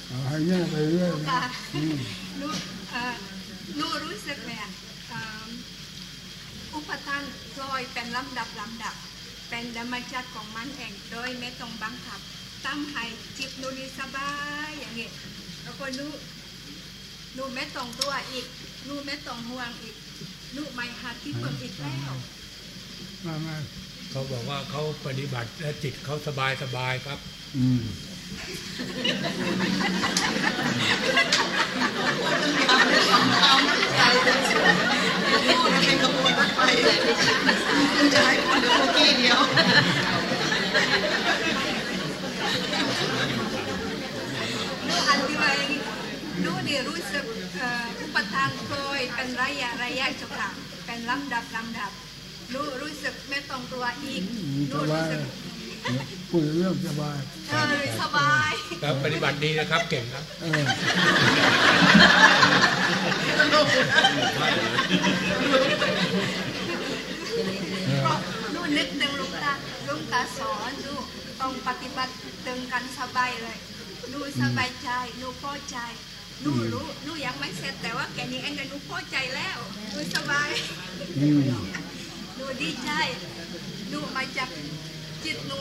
เอาให้แม่ไปเรื่อยนะค่ะอืมนู่ นเอ่อนู่นรู้สึกแบบเอ่ออุปทานลอยเป็นลำดับลำดับ เป็นธรรมชาติของมันเองโดยไม่ต้องบังคับตั้งให้จิตนู่นนี่สบายอย่างนี้แล้วก็นู่นนู่นไม่ต้องตัวอีกนู่นไม่ต้องห่วงอีกนู่นไม่หาที่เพิ่มอีกแล้วมามาเขาบอกว่าเขาปฏิบัติและจิตเขาสบายสบายครับ อืม นู่นอธิบายอย่างนี้นู่นนี่รู้สึกเอ่ออุปทานเคยเป็นระยะระยะเจ้าค่ะเป็นลำดับลำดับนู่นรู้สึกไม่ต้องกลัวอีกอืมสนู่นบารู้ยสึกพูดเรื่องสบายเออสบายครับปฏิบัติดีนะครับเก่งครับ เออเพราะนู่นนึกถึงลุงตาลุงตาสอนนู่นต้องปฏิบัติตึงกันสบายเลยนู่นสบายใจนู่นพอใจนู่นรู้นู่นยังไม่เสร็จแต่ว่าแกนี้เองก็นู่นพอใจแล้วนู่นสบายอืมหนูดีใจหนูมาจากจิตหนู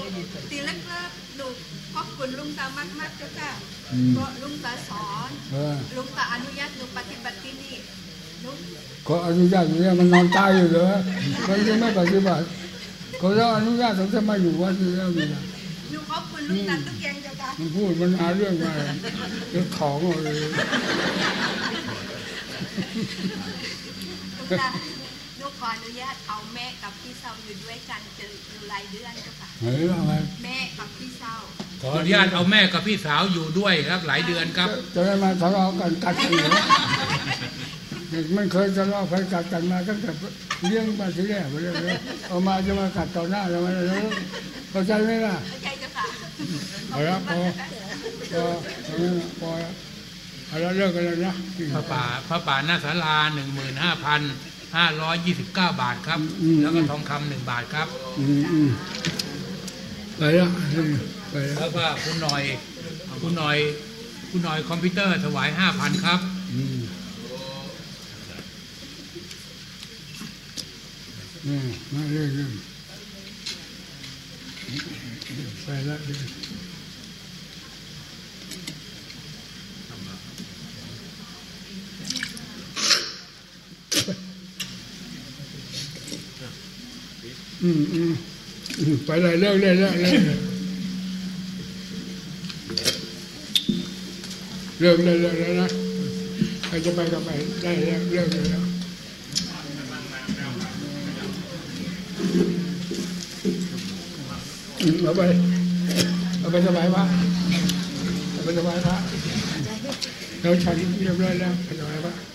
ตีเล็กๆหนู ขอบคุณลุงตามากๆเจ้าค่ะเพราะลุงตาสอนเออลุงตาอนุญาตหนูปฏิบัติที่นี่หนูขออนุญาตอย่างเงี้ยมันนอนตายอยู่เหรอมันยังไม่ปฏิบัติเขาจะอนุญาตถึงจะมาอยู่วัดนี้แล้วนี่นะหนูขอบคุณลุงตาทุกอย่างเจ้าค่ะมันพูดมันหาเรื่องมาเรื่องของเอาเลยลุงตาหนูขออนุญาตเอาแม่กับพี่เศร้าอยู่ด้วยกันจะอยู่หลายเดือนเจ้าค่ะเฮ้ยอะไรแม่กับพี่เศร้า ขออนุญาตเอาแม่กับพี่สาวอยู่ด้วยครับ หลายเดือนครับ จะได้มาทะเลาะกันกัดกันเหรอเด็กมันเคยทะเลาะเคยกัดกันมาตั้งแต่เลี้ยงมาทีแรกไปเรื่อยๆเอามาจะมากัดต่อหน้าทำไมล่ะเข้าใจไหมล่ะเข้าใจเจ้าค่ะเอาละพอพอตรงนั้นน่ะพอละเอาละเลิกกันแล้วนะพระป่าพระป่าหน้าศาลาหนึ่งหมื่นห้าพันห้าร้อยยี่สิบเก้าบาทครับ แล้วก็ทองคำหนึ่งบาทครับ อืมอืมไปละไปละ แล้วก็คุณหน่อย คุณหน่อย คุณหน่อยคอมพิวเตอร์ถวายห้าพันครับอืมอืมมาเรื่อยๆไปละอืมอืมอืมไปเลยเลิกเลยเลิกเลย เลิกได้แล้วนะใครจะไปก็ไปได้แล้วเลิกได้แล้วเอาไปเอาไปสบายพระเอาไปสบายพระเราฉันเรียบร้อยแล้วสบายพระ